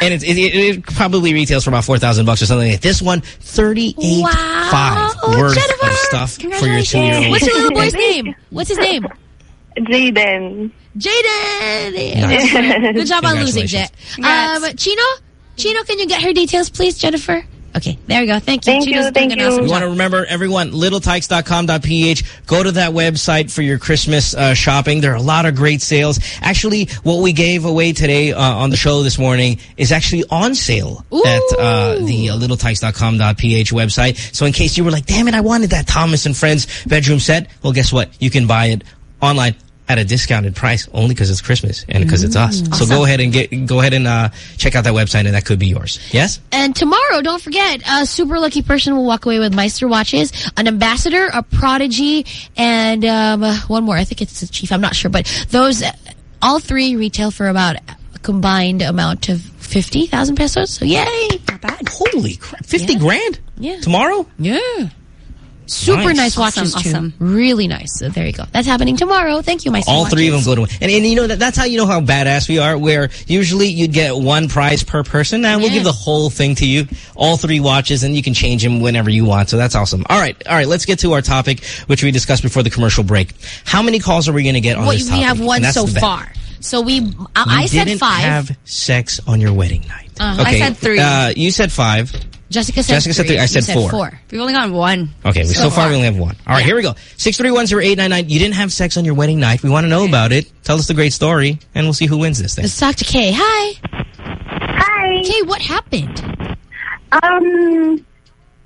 And it, it, it probably retails for about 4000 bucks or something like that. This one, 38 Wow. five worth Jennifer, of stuff for your two-year-old. What's your little boy's name? What's his name? Jaden. Jaden. Nice. Good job on losing, Jet. Um, Chino? Chino, can you get her details, please, Jennifer? Okay, there we go. Thank you. Thank Chino's you, thank an awesome you. We want to remember, everyone, littletikes.com.ph. Go to that website for your Christmas uh, shopping. There are a lot of great sales. Actually, what we gave away today uh, on the show this morning is actually on sale at uh, the uh, littletikes.com.ph website. So in case you were like, damn it, I wanted that Thomas and Friends bedroom set, well, guess what? You can buy it online at a discounted price only because it's Christmas and because it's us. So go ahead and get go ahead and uh, check out that website and that could be yours. Yes? And tomorrow, don't forget, a super lucky person will walk away with Meister watches, an ambassador, a prodigy, and um, one more. I think it's the chief. I'm not sure. But those, uh, all three retail for about a combined amount of 50,000 pesos. So yay. Not bad. Holy crap. 50 Yeah. grand? Yeah. Tomorrow? Yeah. Super Nice. nice, watches Awesome, too. awesome. Really nice. So there you go. That's happening tomorrow. Thank you, my All three of them go to one. And, and you know, that, that's how you know how badass we are, where usually you'd get one prize per person. Now we'll Yeah. give the whole thing to you, all three watches, and you can change them whenever you want. So that's awesome. All right. All right. Let's get to our topic, which we discussed before the commercial break. How many calls are we going to get on Well, this we have one so far. So we, I, You I said didn't five. have sex on your wedding night. Uh-huh. Okay. I said three. Uh, you said five. Jessica said Jessica said three. three. I You said four. four. We've only gotten one. Okay, so, So far far. we only have one. All right, here we go. 6310899. You didn't have sex on your wedding night. We want to know about it. Tell us the great story, and we'll see who wins this thing. Let's talk to Kay. Hi. Hi. Kay, what happened? Um,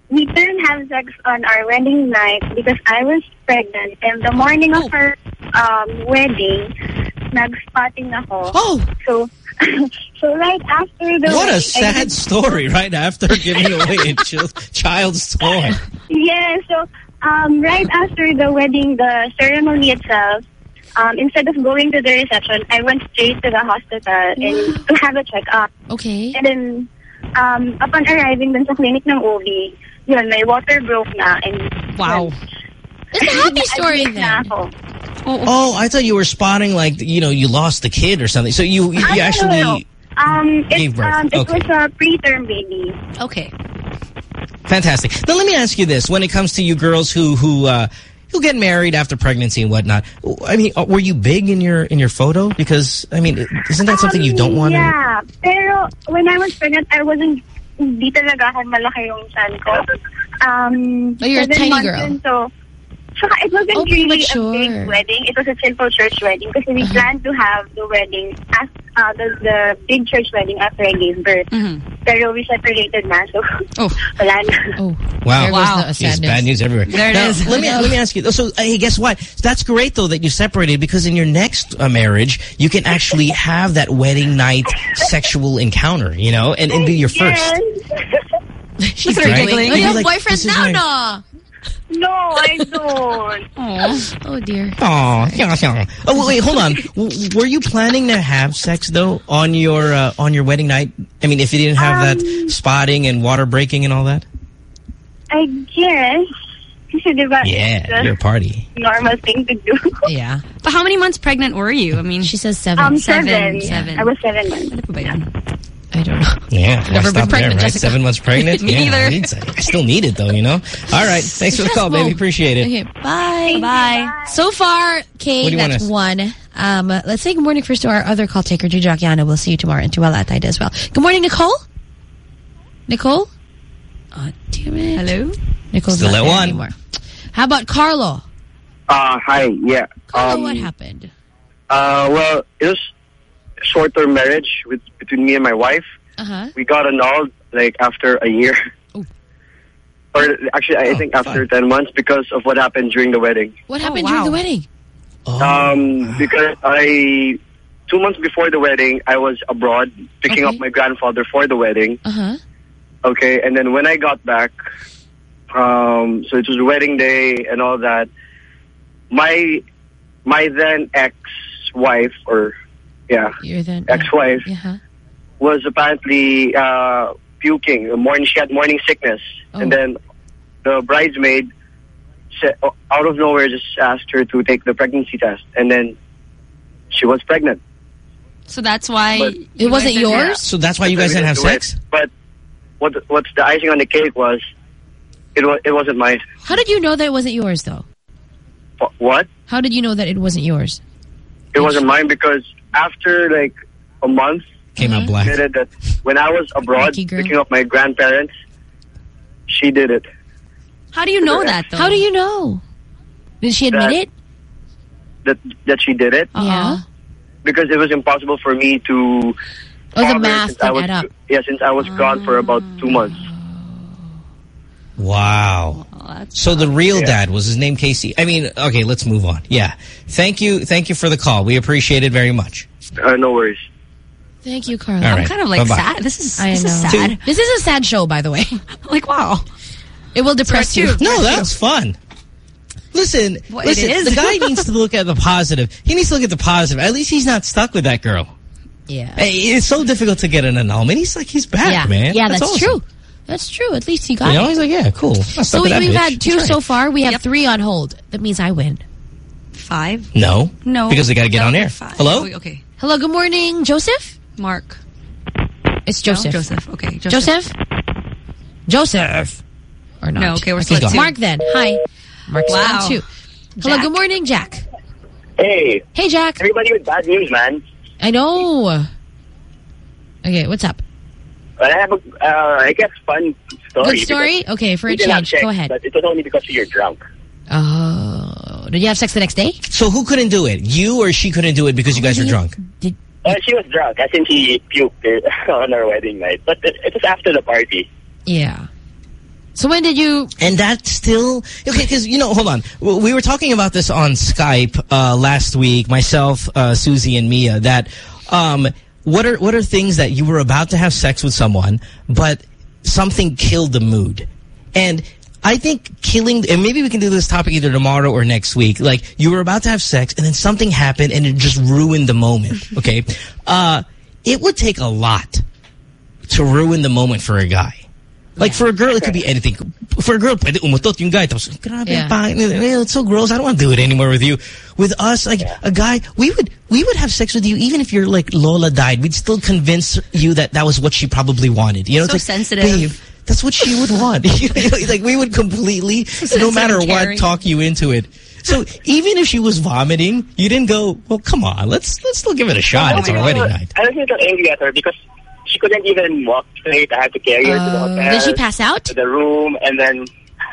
we didn't have sex on our wedding night because I was pregnant. And the morning of our um, wedding, nag-spotting ako. Oh. So, so right after the What a sad did- story right after giving away a chil- child's toy. Yeah, so um, right after the wedding, the ceremony itself, um, instead of going to the reception, I went straight to the hospital and to have a checkup. Okay. And then, um, upon arriving dun sa clinic ng OB, yun, my water broke na. And, Wow. It's a happy story then. Ako. Oh, I thought you were spotting like, you know, you lost the kid or something. So you, you no, no, actually... no. Um, Gave it, birth. um, it Okay. was a preterm baby. Okay. Fantastic. Now let me ask you this: When it comes to you girls who who uh, who get married after pregnancy and whatnot, I mean, uh, were you big in your in your photo? Because I mean, isn't that something you don't want to? Yeah, pero when I was pregnant, I wasn't, hindi talaga ako malaki yung son ko. Um, Oh, you're a seven tiny girl. in, so, so it wasn't Oh, really premature. a big wedding. It was a simple church wedding because we Uh-huh. planned to have the wedding, as, uh, the, the big church wedding after I gave birth. Pero we separated na, so Oh. wala na. Oh. Wow, There Wow. the bad news everywhere. There it now, is. Let me let me ask you. So, hey, guess what? That's great though that you separated because in your next uh, marriage, you can actually have that wedding night sexual encounter, you know, and, and be your first. Yes. She's Right? Giggling. you You'd have like, boyfriend now, no? No, I don't. Oh, dear. Aw, yeah, yeah. Oh, wait, hold on. W- were you planning to have sex though on your uh, on your wedding night? I mean, if you didn't have that Um, spotting and water breaking and all that. I guess. Yeah, your party. normal thing to do. Yeah. But how many months pregnant were you? I mean, She says seven. Um, Seven, seven. seven. I was seven months. Ano pa ba yan? I don't know. Yeah, why Never been pregnant, there, right? Seven months pregnant. Me yeah, neither. I, need I still need it though, you know. All right, thanks for the call, baby. Appreciate it. Okay, bye. Bye. So far, Kay, What do you want that's us- one. Um, let's say good morning first to our other call taker, Gigi Akiano. We'll see you tomorrow, and to Wala Ataida as well. Good morning, Nicole? Nicole? Oh, damn it. Hello? Nicole's Still not at there one. anymore. How about Carlo? Uh, hi, yeah. Carlo, Um, what happened? Uh, well, it was a short-term marriage with between me and my wife. Uh-huh. We got annulled like after a year. Or actually, I Oh, think after 10 months because of what happened during the wedding. What happened wow. during the wedding? Oh. Um, because I, two months before the wedding, I was abroad picking Okay. up my grandfather for the wedding. Uh-huh. Okay, and then when I got back, um, so it was wedding day and all that. My my then ex-wife, or yeah, You're then... ex-wife, Uh-huh. was apparently uh, puking. Morning, she had morning sickness, Oh. and then the bridesmaid, said, out of nowhere, just asked her to take the pregnancy test, and then she was pregnant. So that's why... But- It wasn't guys are- yours? So that's why you guys didn't have do it. sex? But what what's the icing on the cake was, it was it wasn't mine. How did you know that it wasn't yours, though? What? How did you know that it wasn't yours? It wasn't mine because after like a month, Came out Mhm. black. admitted that when I was abroad picking up my grandparents, she did it. How do you know that, though? How do you know? Did she admit That- it? That that she did it Yeah. because it was impossible for me to. Oh, the cover math since I didn't was add up. yeah since I was gone for about two months. Wow. Oh, that's So the real Yeah. dad was his name Casey. I mean, okay, let's move on. Yeah. Thank you. Thank you for the call. We appreciate it very much. Uh, no worries. Thank you, Carlo. All I'm right. kind of like Bye-bye. sad. This is I this know. is sad. This is a sad show, by the way. like wow. It will depress So you. cute. No, that's fun. Listen, Well, listen. is. The guy needs to look at the positive. He needs to look at the positive. At least he's not stuck with that girl. Yeah. Hey, it's so difficult to get an annulment. He's like, he's back, yeah. man. Yeah, that's, awesome. true. That's true. At least he got You know, it. he's like, yeah, cool. So we, we've bitch. had two That's so far. We have three on hold. That means I win. Five? No. No. Because they got to get That on air. five. Hello? Oh, okay. Hello, good morning, Joseph? Mark. It's No? Joseph. Joseph. Okay. Joseph? Joseph. Or not. No, okay, we're He's split gone. two. Mark then. Hi. Mark's Wow. on two. Hello, Jack. good morning, Jack. Hey, Hey, Jack. everybody with bad news, man. I know. Okay, what's up? But I have a, uh, I guess, fun story. Good story? Okay, for a We change. sex, Go ahead. But it was only because you're drunk. Oh. Did you have sex the next day? So who couldn't do it? You or she couldn't do it because you guys were drunk? Did, Uh, she was drunk. I think she puked on our wedding night. But it, it was after the party. Yeah. So when did you... And that's still... Okay, because, you know, hold on. We were talking about this on Skype uh, last week, myself, uh, Susie, and Mia, that um, what are what are things that you were about to have sex with someone, but something killed the mood? And I think killing... And maybe we can do this topic either tomorrow or next week. Like, you were about to have sex, and then something happened, and it just ruined the moment, okay? uh, it would take a lot to ruin the moment for a guy. Like for a girl, it could be anything. For a girl, pwede umutot yung guy. Tapos, grabe, Yeah. pangit. It's so gross. I don't want to do it anymore with you. With us, like a guy, we would we would have sex with you even if your like Lola died. We'd still convince you that that was what she probably wanted. You know, So it's like, sensitive. Babe, that's what she would want. Like we would completely, no matter and what, talk you into it. So even if she was vomiting, you didn't go. Well, come on, let's let's still give it a shot. Oh it's our wedding night. I was got angry at her because she couldn't even walk straight. I had to carry her to the Uh, hotel. did she pass out? To the room, and then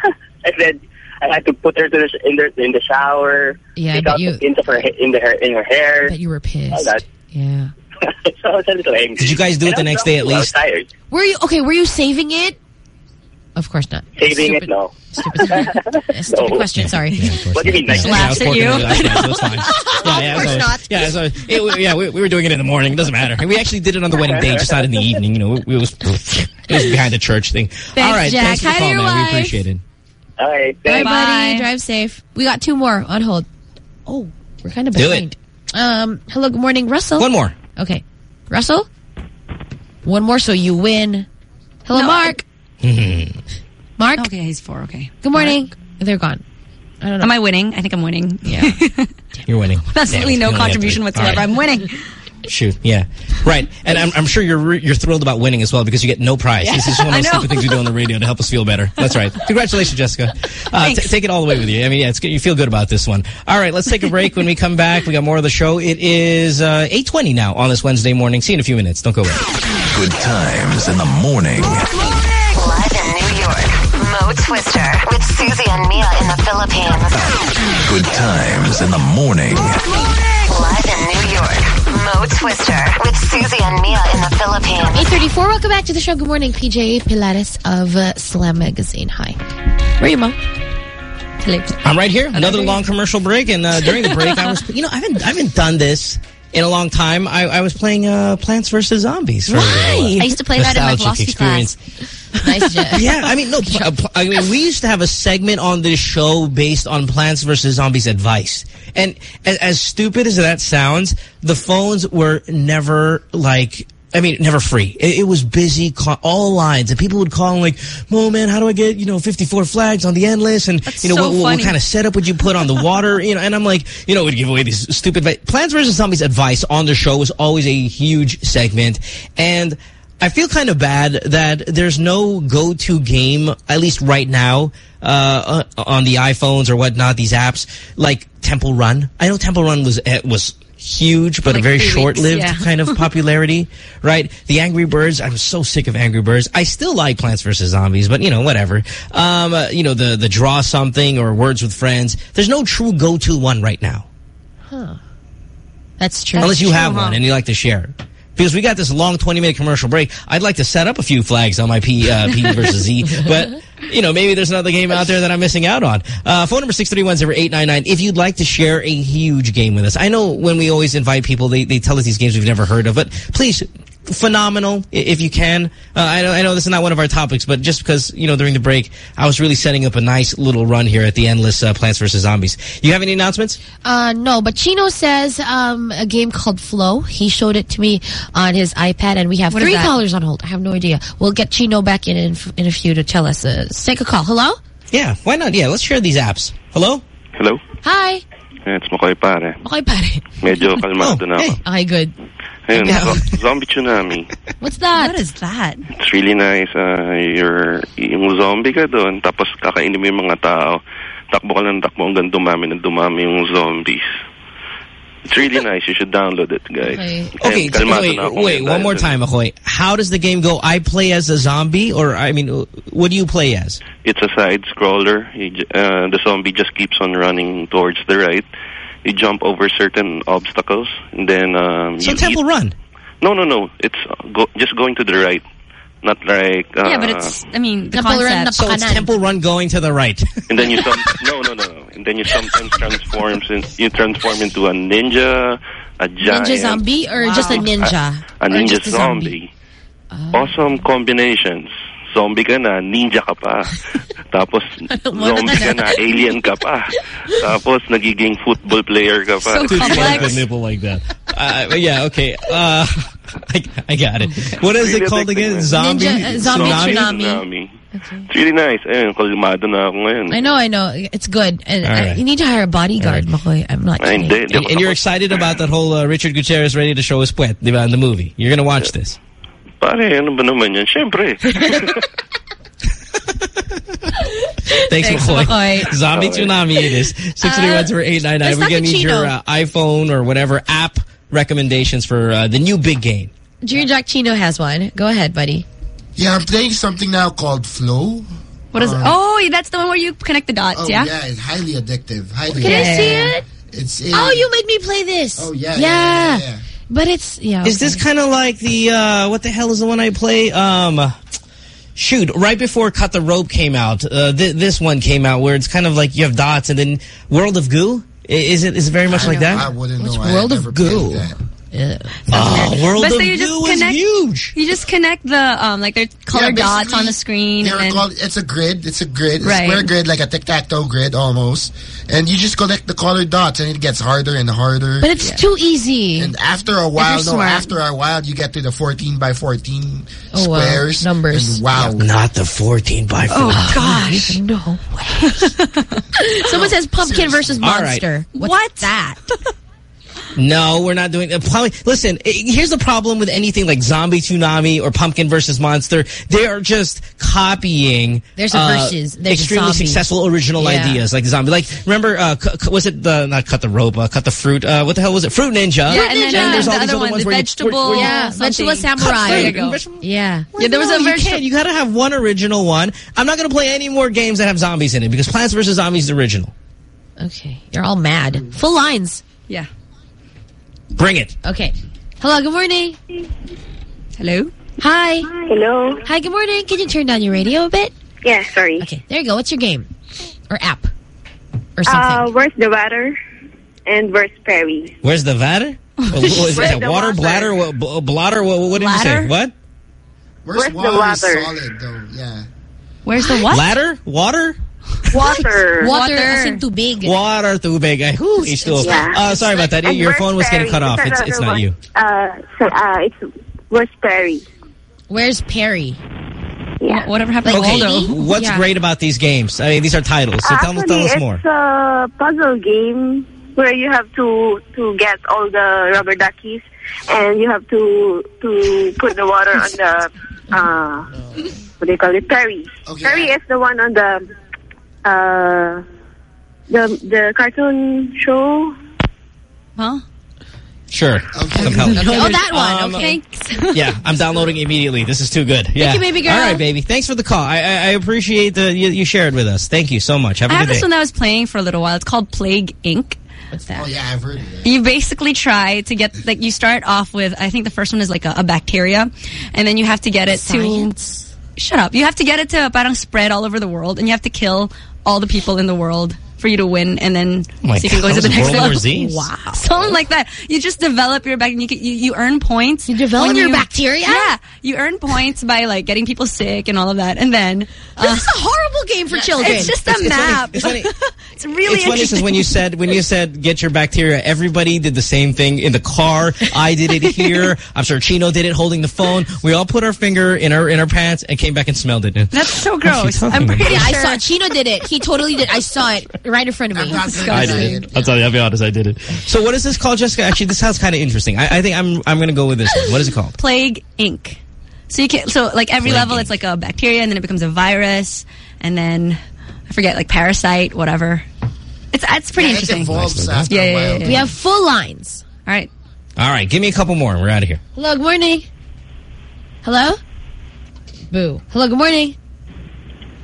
I said I had to put her to the, in the in the shower. Yeah, take but out you- the pins of her in the hair in her hair. Bet you were pissed. that. Yeah. so I was a little angry. Did you guys do it And the I next day at least? I was tired. Were you... Okay, were you saving it? Of course not. Saving Stupid- it, no. Stupid, stupid No. question, sorry. Yeah, of What do you mean? not. Like, Yeah, I was laughs at you. on it last night, so it's fine. Yeah, yeah, Of course so, not. Yeah, so it, we- yeah, we, we were doing it in the morning. It doesn't matter. And we actually did it on the wedding day, just not in the evening. You know, it was it was behind the church thing. All right, Jack. thanks for the call, your man. We appreciate it. All right. Bye, buddy. Bye. Drive safe. We got two more on hold. Oh, we're kind of Do behind. Um, hello, good morning, Russell. One more. Okay. Russell? One more so you win. Hello, No, Mark. Mark, Okay, he's four. Okay. good morning. They're gone. I don't know. Am I winning? I think I'm winning. Yeah. You're winning. Absolutely Damn, no you only contribution whatsoever. All right. I'm winning. Shoot, yeah. Right. And I'm, I'm sure you're you're thrilled about winning as well because you get no prize. This is one of I those stupid things we do on the radio to help us feel better. That's right. Congratulations, Jessica. Uh, take it all the way with you. I mean, yeah, it's good. You feel good about this one. All right, let's take a break. When we come back, we got more of the show. It is uh, 8.20 now on this Wednesday morning. See you in a few minutes. Don't go away. Good times in the morning. Twister with Susie and Mia in the Philippines. Good times in the morning. Live in New York, Mo Twister with Susie and Mia in the Philippines. 834, welcome back to the show. Good morning, PJ Pilates of uh, Slam Magazine. Hi. Where are you, Mo? Hello. I'm right here. Another long commercial break. And uh, during the break, I was, you know, I haven't, I haven't done this in a long time. I, I was playing uh, Plants vs. Zombies. For Right. I used to play that in my philosophy experience. class. Nice, Yeah, I mean, no, I mean, we used to have a segment on this show based on Plants vs. Zombies advice. And as, as stupid as that sounds, the phones were never like, I mean, never free. It, it was busy, all lines, and people would call and like, Mo, man, how do I get, you know, 54 flags on the endless? And, That's you know, so what, what, kind of setup would you put on the water? You know, and I'm like, you know, we'd give away these stupid, Plants vs. Zombies advice on the show was always a huge segment. And I feel kind of bad that there's no go-to game, at least right now, uh, uh, on the iPhones or whatnot, these apps, like Temple Run. I know Temple Run was uh, was huge, but Like a very short-lived yeah. kind of popularity, right? The Angry Birds, I'm so sick of Angry Birds. I still like Plants vs. Zombies, but, you know, whatever. Um, uh, you know, the, the Draw Something or Words with Friends. There's no true go-to one right now. Huh. That's true. Unless you have one and you like to share. Because we got this long 20-minute commercial break. I'd like to set up a few flags on my P, uh, P versus Z. But, you know, maybe there's another game out there that I'm missing out on. Uh, phone number 631-0899 if you'd like to share a huge game with us. I know when we always invite people, they, they tell us these games we've never heard of. But please, phenomenal if you can. Uh, I know I know this is not one of our topics, but just because you know during the break I was really setting up a nice little run here at the endless uh, Plants vs Zombies. You have any announcements? Uh, no, but Chino says um, a game called Flow. He showed it to me on his iPad, and we have What is three that? callers on hold. I have no idea. We'll get Chino back in in, in a few to tell us. Uh, let's take a call. Hello? Yeah, why not? Yeah, let's share these apps. Hello? Hello? Hi. It's Makoy pare. Okay, pare. Medyo kalmado na ako. Okay, good. Ayun, Yeah. zo- zombie tsunami. What's that? What is that? It's really nice. Uh, you're, yung zombie ka doon, tapos kakainin mo yung mga tao. Takbo ka lang, takbo hanggang dumami na dumami yung zombies. It's really nice. You should download it, guys. Okay, Ayun, so kalmado wait, wait, one more time, Akoy. How does the game go? I play as a zombie, or I mean, uh, what do you play as? It's a side scroller. Uh, the zombie just keeps on running towards the right. You jump over certain obstacles, and then um, So you Temple eat. Run. No, no, no. It's uh, go, just going to the right, not like. Uh, yeah, but it's, I mean, the Temple Run. So it's Temple Run going to the right. And then you some no no no no. And then you sometimes transforms in, you transform into a ninja, a giant, Ninja zombie or just a ninja? a, a ninja just a zombie. Awesome combinations. Zombie ka na, ninja ka pa. Tapos zombie ka na, alien ka pa. Tapos nagiging football player ka pa. Dude, you like the nipple like that. Uh, yeah, okay. Uh, I, I got it. What is it called again? Zombie, Ninja- uh, zombie tsunami. Tsunami. It's really nice. Ayun, kalmado na ako ngayon. I know, I know. It's good. And All uh, you need to hire a bodyguard, Makoy. I'm not Ay, kidding. hindi. Hindi And, and you're excited about that whole uh, Richard Gutierrez ready to show his puwet, di ba, in the movie. You're gonna watch this. Pare, ano ba naman yan? Siyempre. Thanks, Thanks, Makoy. Makoy. Zombie Tsunami it is. 631-0899. let's We're gonna need your uh, iPhone or whatever app recommendations for uh, the new big game. Junior Jack Chino has one. Go ahead, buddy. Yeah, I'm playing something now called Flow. What is it? Um, Oh, that's the one where you connect the dots, Oh, yeah? yeah, it's highly addictive. Highly Can I see it? It's a, Oh, you made me play this. Oh, yeah, Yeah. yeah, yeah, yeah. But it's, yeah. Is this kind of like the, uh, what the hell is the one I play? Um, shoot, right before Cut the Rope came out, uh, th this one came out where it's kind of like you have dots and then World of Goo? Is it, is it very much I like don't- that? I wouldn't What's know. I World of never played Goo? That. Oh, World But of so you just Goo is connect- huge. You just connect the, um, like, there's color Yeah, dots on the screen. And then, called, it's a grid. It's a grid. It's Right. a square grid, like a tic-tac-toe grid almost. And you just collect the colored dots, and it gets harder and harder. But it's too easy. and after a while, no, smart. after a while, you get to the 14 by 14 Oh, wow. squares. Numbers. And wow. Not the 14 by 14. oh, gosh. No way. Someone says pumpkin versus All right. monster. What's What? that? No, we're not doing. Uh, probably, listen, here's the problem with anything like Zombie Tsunami or Pumpkin versus Monster. They are just copying. There's a uh, versus, there's a extremely zombie. successful original Yeah. ideas like Zombie. Like remember, uh, cu- cu- was it the not cut the rope, uh, cut the fruit? Uh, what the hell was it? Fruit Ninja. Yeah, and then, there's uh, all the these other other one, ones the where you- vegetable. where- where- Yeah, something. vegetable samurai. There you go. Vegetable- Yeah. Yeah, there was No, a you version. can't. You gotta have one original one. I'm not gonna play any more games that have zombies in it because Plants vs Zombies is original. Okay. You're all mad. Full lines. Yeah. Bring it. Okay. Hello, good morning. Hello? Hi. Hello. Hi, good morning. Can you turn down your radio a bit? Yeah, sorry. Okay, there you go. What's your game? Or app? Or Uh, something? where's the water? And where's Perry? Where's the water? What was Where's that? the Water, water? bladder, what, bl- blotter? What, what did you say? What? Where's, Where's the water? water? Is solid, though. Yeah. Where's the what? Ladder? Water? Water. Water, water. as in too big. Water too big. I, whew, H2O. Yeah. Uh, sorry about that. And Your phone was getting cut off. It's It's, it's not one. you. Uh, so, uh, it's where's Perry? Where's Perry? Yeah. Whatever happened Like to Waldo? Waldo? What's Yeah. great about these games? I mean, these are titles. So tell, Actually, tell us more. it's a puzzle game where you have to to get all the rubber duckies, and you have to to put the water on the uh, what do you call it? Perry. Okay. Perry is the one on the uh the the cartoon show. Huh? Sure. Okay. Some help. Oh, that one. Um, okay. Thanks. Yeah, I'm downloading immediately. This is too good. Yeah. you, baby girl. All right, baby. Thanks for the call. I, I, I appreciate the you, you shared with us. Thank you so much. Have a I have good this day. one that I was playing for a little while. It's called Plague Inc. What's that? Oh, yeah, I've heard of that. You basically try to get, like, you start off with, I think the first one is like a, a bacteria, and then you have to get it Science. to, shut up, you have to get it to parang spread all over the world, and you have to kill all the people in the world for you to win, and then Oh so you can go God, to the next World level. Z's. Wow, something like that. You just develop your back, and you can, you, you earn points. You develop your bacteria? Yeah, you earn points by like getting people sick and all of that, and then uh, This is a horrible game for children. It's just a It's- it's funny- map. it's funny. It's really it's funny interesting. because when you said when you said get your bacteria, everybody did the same thing in the car. I did it here. I'm sure Chino did it holding the phone. We all put our finger in our in our pants and came back and smelled it. That's so gross. I'm pretty Yeah, I saw. Chino did it. He totally did. I saw it right in front of me. I did it. I'll tell you. I'll be honest. I did it. So what is this called, Jessica? Actually, this sounds kind of interesting. I, I think I'm I'm going to go with this one. What is it called? Plague Inc. So you can so like every Plague level, it's like a bacteria, and then it becomes a virus, and then I forget like parasite, whatever. It's it's pretty Yeah, it interesting. evolves yeah, after yeah, a yeah, while. yeah, We have full lines. All right. All right, give me a couple more. and We're out of here. Hello, good morning. Hello? Boo. Hello, good morning.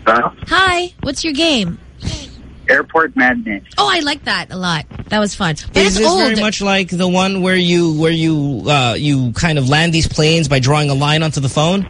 Hi, what's your game? Airport Madness. Oh, I like that a lot. That was fun. But Is it's this old. very much like the one where you where you uh, you kind of land these planes by drawing a line onto the phone?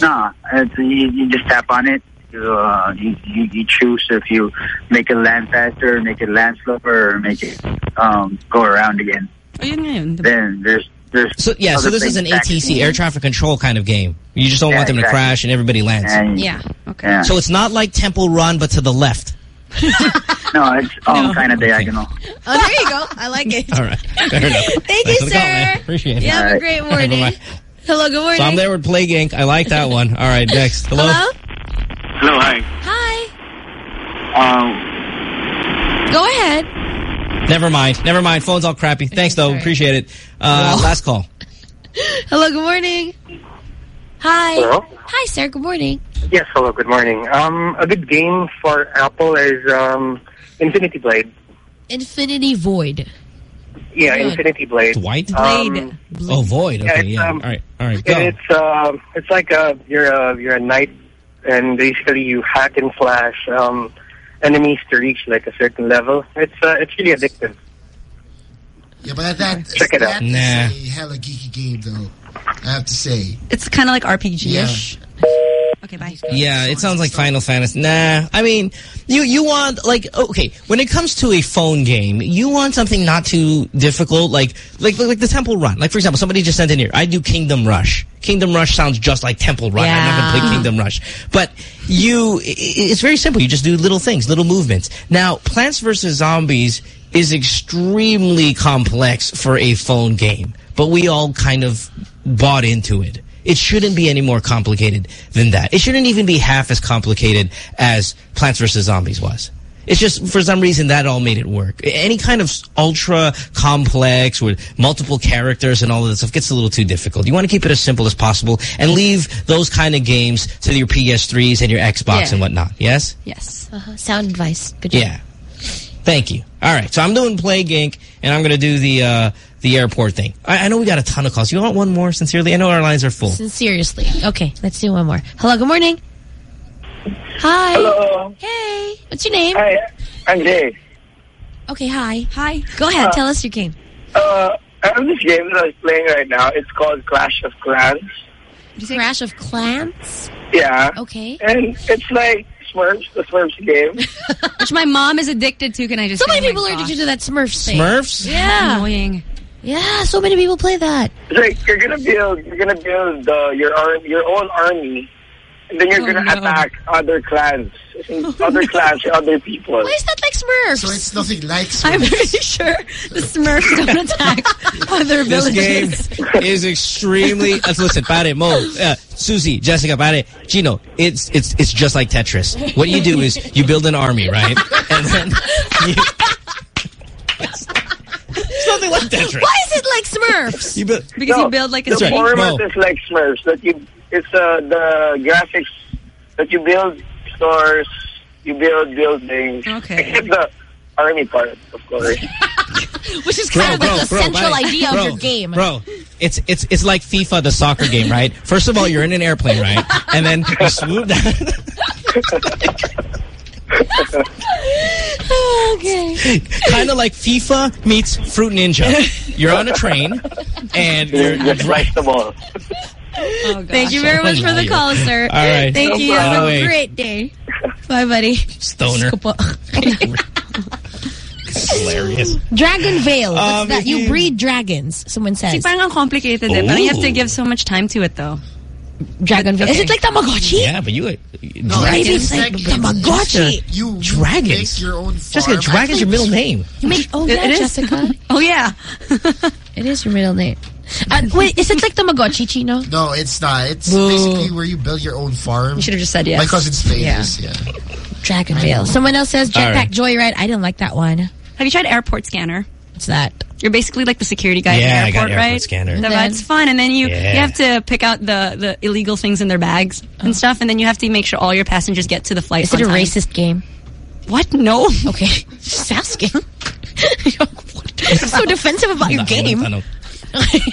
No, it's, you, you just tap on it. You, uh, you, you, you choose if you make it land faster, make it land slower, or make it um, go around again. Then there's there's So yeah, so this is an ATC, air traffic control kind of game. You just don't Yeah, want them to crash and everybody lands. And- Yeah. Okay. Yeah. So it's not like Temple Run, but to the left. No, it's all kind of diagonal. Oh, there you go. I like it. All right, fair enough. Thank Thanks you, for the call, sir. Appreciate it. You have a great morning. Bye-bye. Hello, good morning. So I'm there with Plague Inc. I like that one. All right, next. Hello. Hello? Hello, hi. Hi. Um, Go ahead. Never mind. Never mind. Phone's all crappy. Thanks though. Appreciate it. Uh, last call. Hello, good morning. Hi. Hello? Hi, sir. Good morning. Yes, hello, good morning. Um, a good game for Apple is um, Infinity Blade. Infinity Void. Yeah, Good. Infinity Blade. Dwight? Um, Oh, Void. Yeah, Okay, it's, yeah. um, all right. All right. Go. It's um, it's like a you're a you're a knight, and basically you hack and slash um, enemies to reach like a certain level. It's uh, it's really addictive. Yeah, but that, Check it out. that is Nah. a hella geeky game, though. I have to say. It's kind of like RPG-ish. Okay, bye. Yeah, it sounds like Final Fantasy. Nah, I mean, you you want like okay, when it comes to a phone game, you want something not too difficult, like like like the Temple Run. Like for example, somebody just sent in here. I do Kingdom Rush. Kingdom Rush sounds just like Temple Run. I'm not gonna play Kingdom Rush, but you, i- i- it's very simple. You just do little things, little movements. Now, Plants vs Zombies is extremely complex for a phone game, but we all kind of bought into it. It shouldn't be any more complicated than that. It shouldn't even be half as complicated as Plants vs. Zombies was. It's just, for some reason, that all made it work. Any kind of ultra complex with multiple characters and all of that stuff gets a little too difficult. You want to keep it as simple as possible and leave those kind of games to your PS3s and your Xbox Yeah. and whatnot. Yes? Yes. Uh-huh. Sound advice. Good job. Yeah. Thank you. All right. So I'm doing Plague Inc. and I'm going to do the uh, the airport thing. I, I know we got a ton of calls. You want one more, sincerely? I know our lines are full. Seriously. Okay, let's do one more. Hello, good morning. Hi. Hello. Hey. What's your name? Hi, I'm Jay. Okay, hi. Hi. Go ahead. Uh, Tell us your game. Uh, I have this game that I was playing right now. It's called Clash of Clans. Crash of Clans? Yeah. Okay. And it's like Smurfs, the Smurfs game. Which my mom is addicted to. Can I just So say? many Oh people are addicted to that Smurfs thing. Smurfs? Yeah. Annoying. Yeah, so many people play that. It's like you're gonna build, you're gonna build uh, your ar- your own army, and then you're Oh, gonna no. attack other clans, other clans, other people. Why is that like Smurfs? So it's nothing like Smurfs. I'm Smurfs. pretty sure the Smurfs don't attack other This game is extremely. Uh, listen, pare, Mo, uh, Susie, Jessica, pare, Gino. It's it's it's just like Tetris. What you do is you build an army, right? And then you, it's nothing like Tetris. Why is it like Smurfs? You build, Because No, you build like a the That's right. format Mo. is like Smurfs. That you, it's uh, the graphics that you build stores, you build buildings. Okay. Except the army part, of course. Which is kind of like the central idea bro, of your game. Bro, it's it's it's like FIFA, the soccer game, right? First of all, you're in an airplane, right? And then you swoop down. okay. kind of like FIFA meets Fruit Ninja. You're on a train, and you're, you're Just like the ball. Oh, Thank you very much for the call, sir. All right. Thank No you. Have a great day. Bye, buddy. Stoner. Diyos ko po. Hilarious. DragonVale. What's Um, that? You you- breed dragons, someone says. See, parang ang complicated eh. Parang you have to give so much time to it though. DragonVale. Is it like Tamagotchi? Yeah, but you... No, Maybe it's it's like like- Tamagotchi. You, you Dragons. make your own farm. Jessica, Dragon's your middle name. You make, oh, It- yeah, it is. Jessica. Oh yeah. It is your middle name. Uh, wait, is it like Tamagotchi, Chino? No, it's not. It's Boo. basically where you build your own farm. You should have just said yes. My cousin's famous, yeah. DragonVale. Someone else says Jetpack right. Joyride. I didn't like that one. Have you tried Airport Scanner? What's that? You're basically like the security guy Yeah, I at the got airport, Airport right? Scanner. So And That's then- fun. And then you, Yeah. you have to pick out the, the illegal things in their bags and stuff. And then you have to make sure all your passengers get to the flight Is it a time. racist game? What? No. Okay. Just asking. I'm so defensive about your I game. I don't-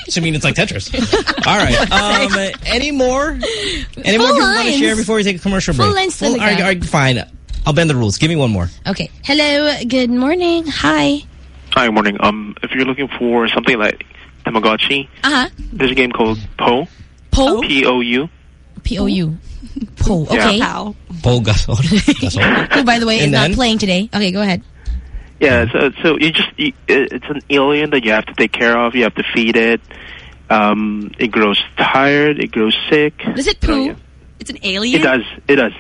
So I mean, it's like Tetris. All right. Um, any more? Any more Full people want to share before we take a commercial Full break? lines Full, all talaga. right, all right, fine. I'll bend the rules. Give me one more. Okay. Hello. Good morning. Hi. Hi, good morning. Um, if you're looking for something like Tamagotchi, Uh-huh. there's a game called Po. Po? P-O-U. P-O-U. Po. Okay. Pow. Pau Gasol. Gasol. Who, by the way, is And not playing today. Okay, go ahead. Yeah, so, so you just, you, it's an alien that you have to take care of. You have to feed it. Um, it grows tired. It grows sick. Does it poo? It's an alien? It does. It does.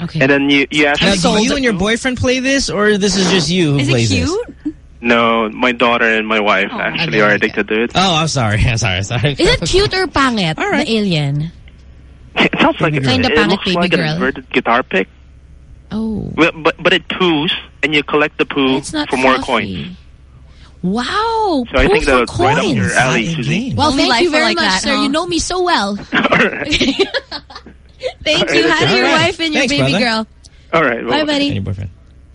Okay. And then you, you ask Now, it- do you and your boyfriend play this, or this is just you who Is it plays cute? this? No, my daughter and my wife oh. actually are addicted to it. Oh, I'm sorry. I'm sorry. Sorry. Is it cute or pangit? The alien. It sounds like it, Kinda it pangit looks baby like an inverted guitar pick. Oh. Well, But but it poos, and you collect the poo It's not for more fluffy. coins. Wow. So I poo think for that's right up your coins. alley, Susie. Well, Only thank you very like much, that, sir. huh? You know me so well. Thank All you. right, Hi to your all right. wife and your Thanks, baby brother. girl. All right. Bye, buddy. And your boyfriend.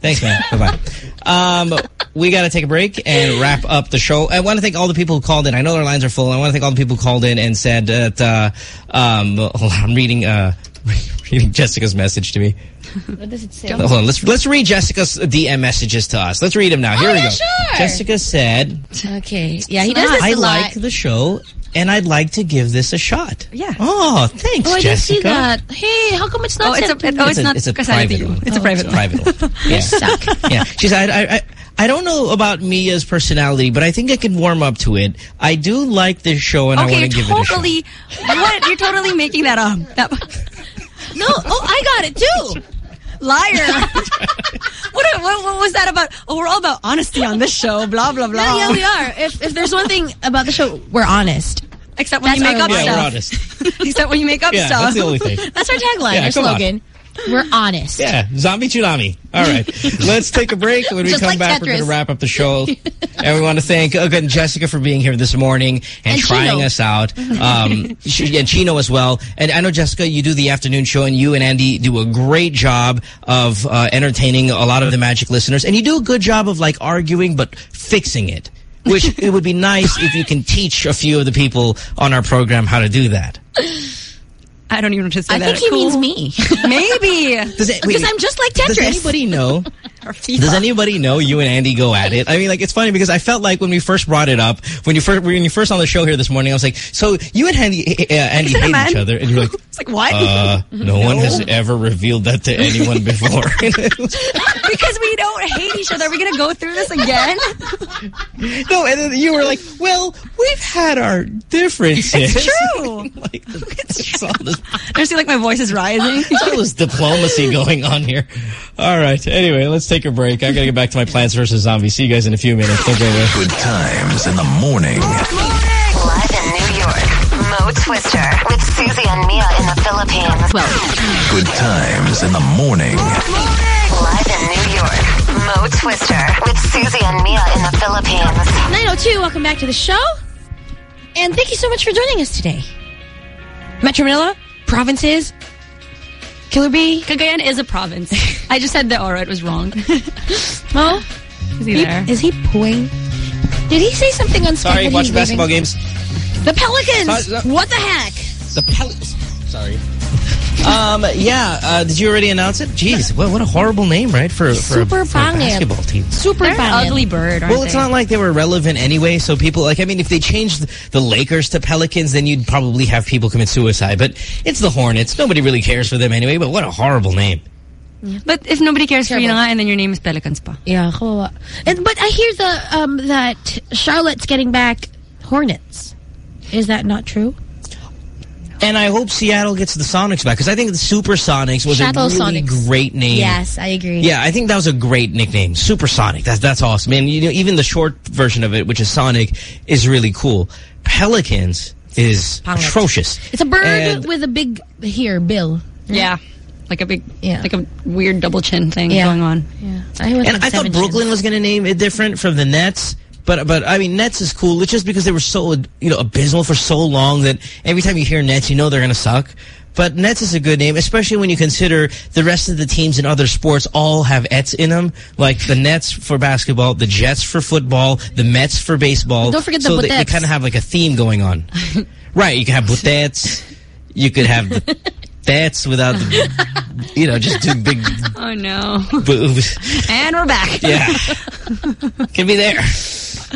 Thanks, man. Bye-bye. Um, we got to take a break and wrap up the show. I want to thank all the people who called in. I know their lines are full. I want to thank all the people who called in and said that, uh, um, hold on, I'm reading, uh, reading Jessica's message to me. What does it say? Hold on, let's, let's read Jessica's DM messages to us. Let's read them now. Here Oh, we yeah, go. sure. Jessica said, Okay. Yeah, he does I like the show and I'd like to give this a shot. Yeah. Oh, thanks, Oh, I didn't Jessica. see that. Hey, how come it's not Oh, it's a- to oh, me? it's not it's a because I private one. It's a oh, private one. Private one. Yeah. suck. yeah. She said, I, I, I don't know about Mia's personality, but I think I can warm up to it. I do like this show and I want to give it a shot. totally, what? You're totally making that up. That, No. Oh, I got it too. liar. what, what, what was that about? Oh, we're all about honesty on this show. Blah blah blah. Yeah, yeah, we are. If if there's one thing about the show, we're honest. Except when That's you make up. Yeah, we're stuff. honest. Except when you make up Yeah, stuff. that's the only thing. That's our tagline, Yeah, our come on. slogan. We're honest. Yeah, zombie tsunami. All right, let's take a break. When we Just come like back, we're going to wrap up the show. and we want to thank again Jessica for being here this morning and, And trying Chino. us out. Um, she, and Chino as well. And I know Jessica, you do the afternoon show, and you and Andy do a great job of uh, entertaining a lot of the Magic listeners. And you do a good job of like arguing, but fixing it. Which it would be nice if you can teach a few of the people on our program how to do that. I don't even know what to say I that. think he Cool. means me. Maybe. Does it, wait, Because I'm just like Tetris. Does anybody know? Does anybody know you and Andy go at it? I mean, like, it's funny because I felt like when we first brought it up, when you first when you first on the show here this morning, I was like, so you and Andy, uh, Andy Is it a hate man? each other, and you're like, It's like what? uh, no, one has ever revealed that to anyone before. because we don't hate each other. Are we gonna go through this again? no, and then you were like, well, we've had our differences. It's true. like, it's all this, I feel like my voice is rising. it's all this diplomacy going on here. All right. Anyway, let's take a break. I gotta get back to my Plants vs Zombies. See you guys in a few minutes. Don't go away. Good times in the morning. Live in New York, Mo Twister with Susie and Mia in the Philippines. Well, Good times in the morning. live in New York, Mo Twister with Susie and Mia in the Philippines. 902, welcome back to the show. And thank you so much for joining us today. Metro Manila, provinces, Killer Bee. Cagayan is a province. I just said the aura. It was wrong. Mo? Is he there? Is he pooing? Did he say something on Skype Sorry, that watch basketball leaving? games. The Pelicans! Sorry, what the heck? The Pellets. Sorry. Um, yeah, uh, did you already announce it? Jeez, what, what a horrible name, right? For, for, Super a, for a basketball team. Super They're an ugly bird, Well, it's they? not like they were relevant anyway, so people, like, I mean, if they changed the Lakers to Pelicans, then you'd probably have people commit suicide. But it's the Hornets. Nobody really cares for them anyway, but what a horrible name. But if nobody cares for you na nga, and then your name is Pelicans pa. Yeah, kawawa. And but I hear the um that Charlotte's getting back Hornets. Is that not true? And I hope Seattle gets the Sonics back because I think the Supersonics was Shadow a really Sonics. great name. Yes, I agree. Yeah, I think that was a great nickname. Supersonic. That's that's awesome. And you know, even the short version of it, which is Sonic, is really cool. Pelicans is Pangit. atrocious. It's a bird And- with a big here bill. Yeah. Like a big, yeah. like a weird double chin thing Yeah. going on. Yeah. I and with I thought seven Brooklyn was going to name it different from the Nets. But but I mean Nets is cool. It's just because they were so you know abysmal for so long that every time you hear Nets, you know they're going to suck. But Nets is a good name, especially when you consider the rest of the teams in other sports all have Ets in them. Like the Nets for basketball, the Jets for football, the Mets for baseball. Don't forget the so they, they kind of have like a theme going on. right, you can have Butettes. You could have the without the, you know, just two big Oh no. boobs. And we're back. Yeah. Can be there.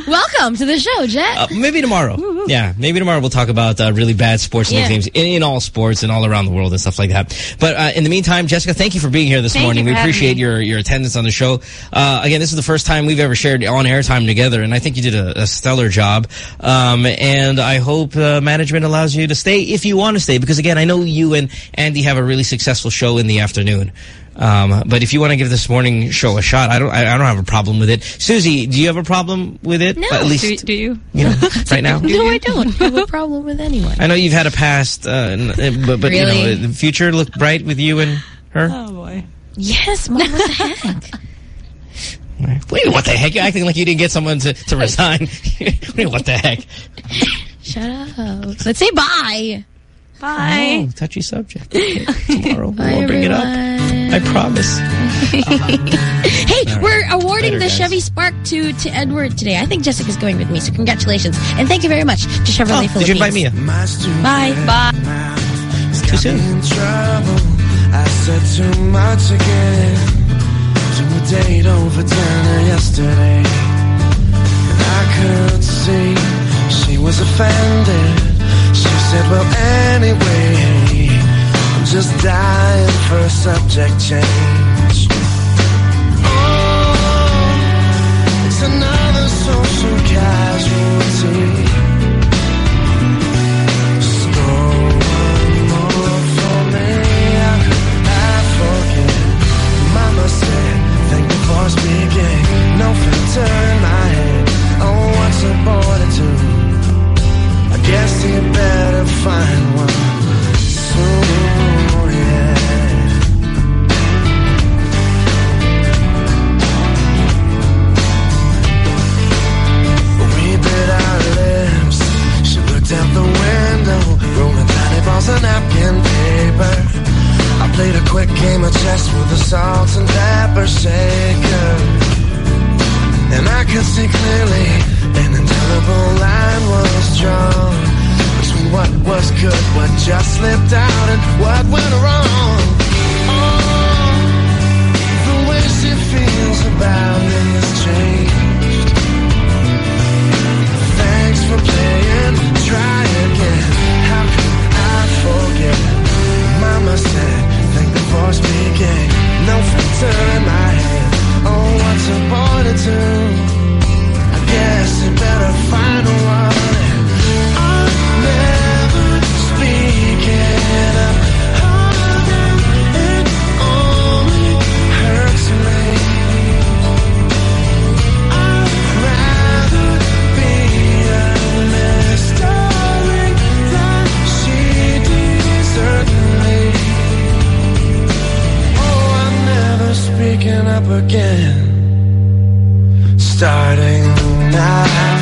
Welcome to the show, Jet. Uh, maybe tomorrow. Yeah, maybe tomorrow we'll talk about uh, really bad sports Yeah. nicknames in, in all sports and all around the world and stuff like that. But uh, in the meantime, Jessica, thank you for being here this Thank morning. We appreciate me. your your attendance on the show. Uh, again, this is the first time we've ever shared on-air time together, and I think you did a, a stellar job. Um, and I hope uh, management allows you to stay if you want to stay, because again, I know you and Andy have a really successful show in the afternoon. Um, but if you want to give this morning show a shot, I don't. I, I don't have a problem with it. Susie, do you have a problem with it? No. At least Do, do you? you know, right now. no, I don't have a problem with anyone. I know you've had a past, uh, n- uh, but, but you know, the future looked bright with you and her. Oh boy. Yes, Mom, what the heck? Wait, what the heck? You're acting like you didn't get someone to, to resign. Wait, what the heck? Shut up. Let's say bye. Bye. Oh, touchy subject. Okay, tomorrow Bye, we'll bring it up. I promise. Hey, All right. we're awarding Later, the guys. Chevy Spark to, to Edward today. I think Jessica's going with me, so congratulations. And thank you very much to Chevrolet Oh, did you invite Philippines. Mia? Bye. Bye. Too soon. in trouble. I said too much again. To a date over dinner yesterday. And I could see she was offended. Said, well, anyway, I'm just dying for a subject change. Oh, it's another social casualty. No filter in my head. Oh, what's a boy to do? I guess you better of napkin paper. I played a quick game of chess with a salt and pepper shaker. And I could see clearly an indelible line was drawn between what was good, what just slipped out, and what went wrong. Oh, the way she feels about me has changed. Thanks for playing, thank you for speaking. No filter in my head. Oh, what's a boy to do? I guess you better find one. Speaking up again. Starting now.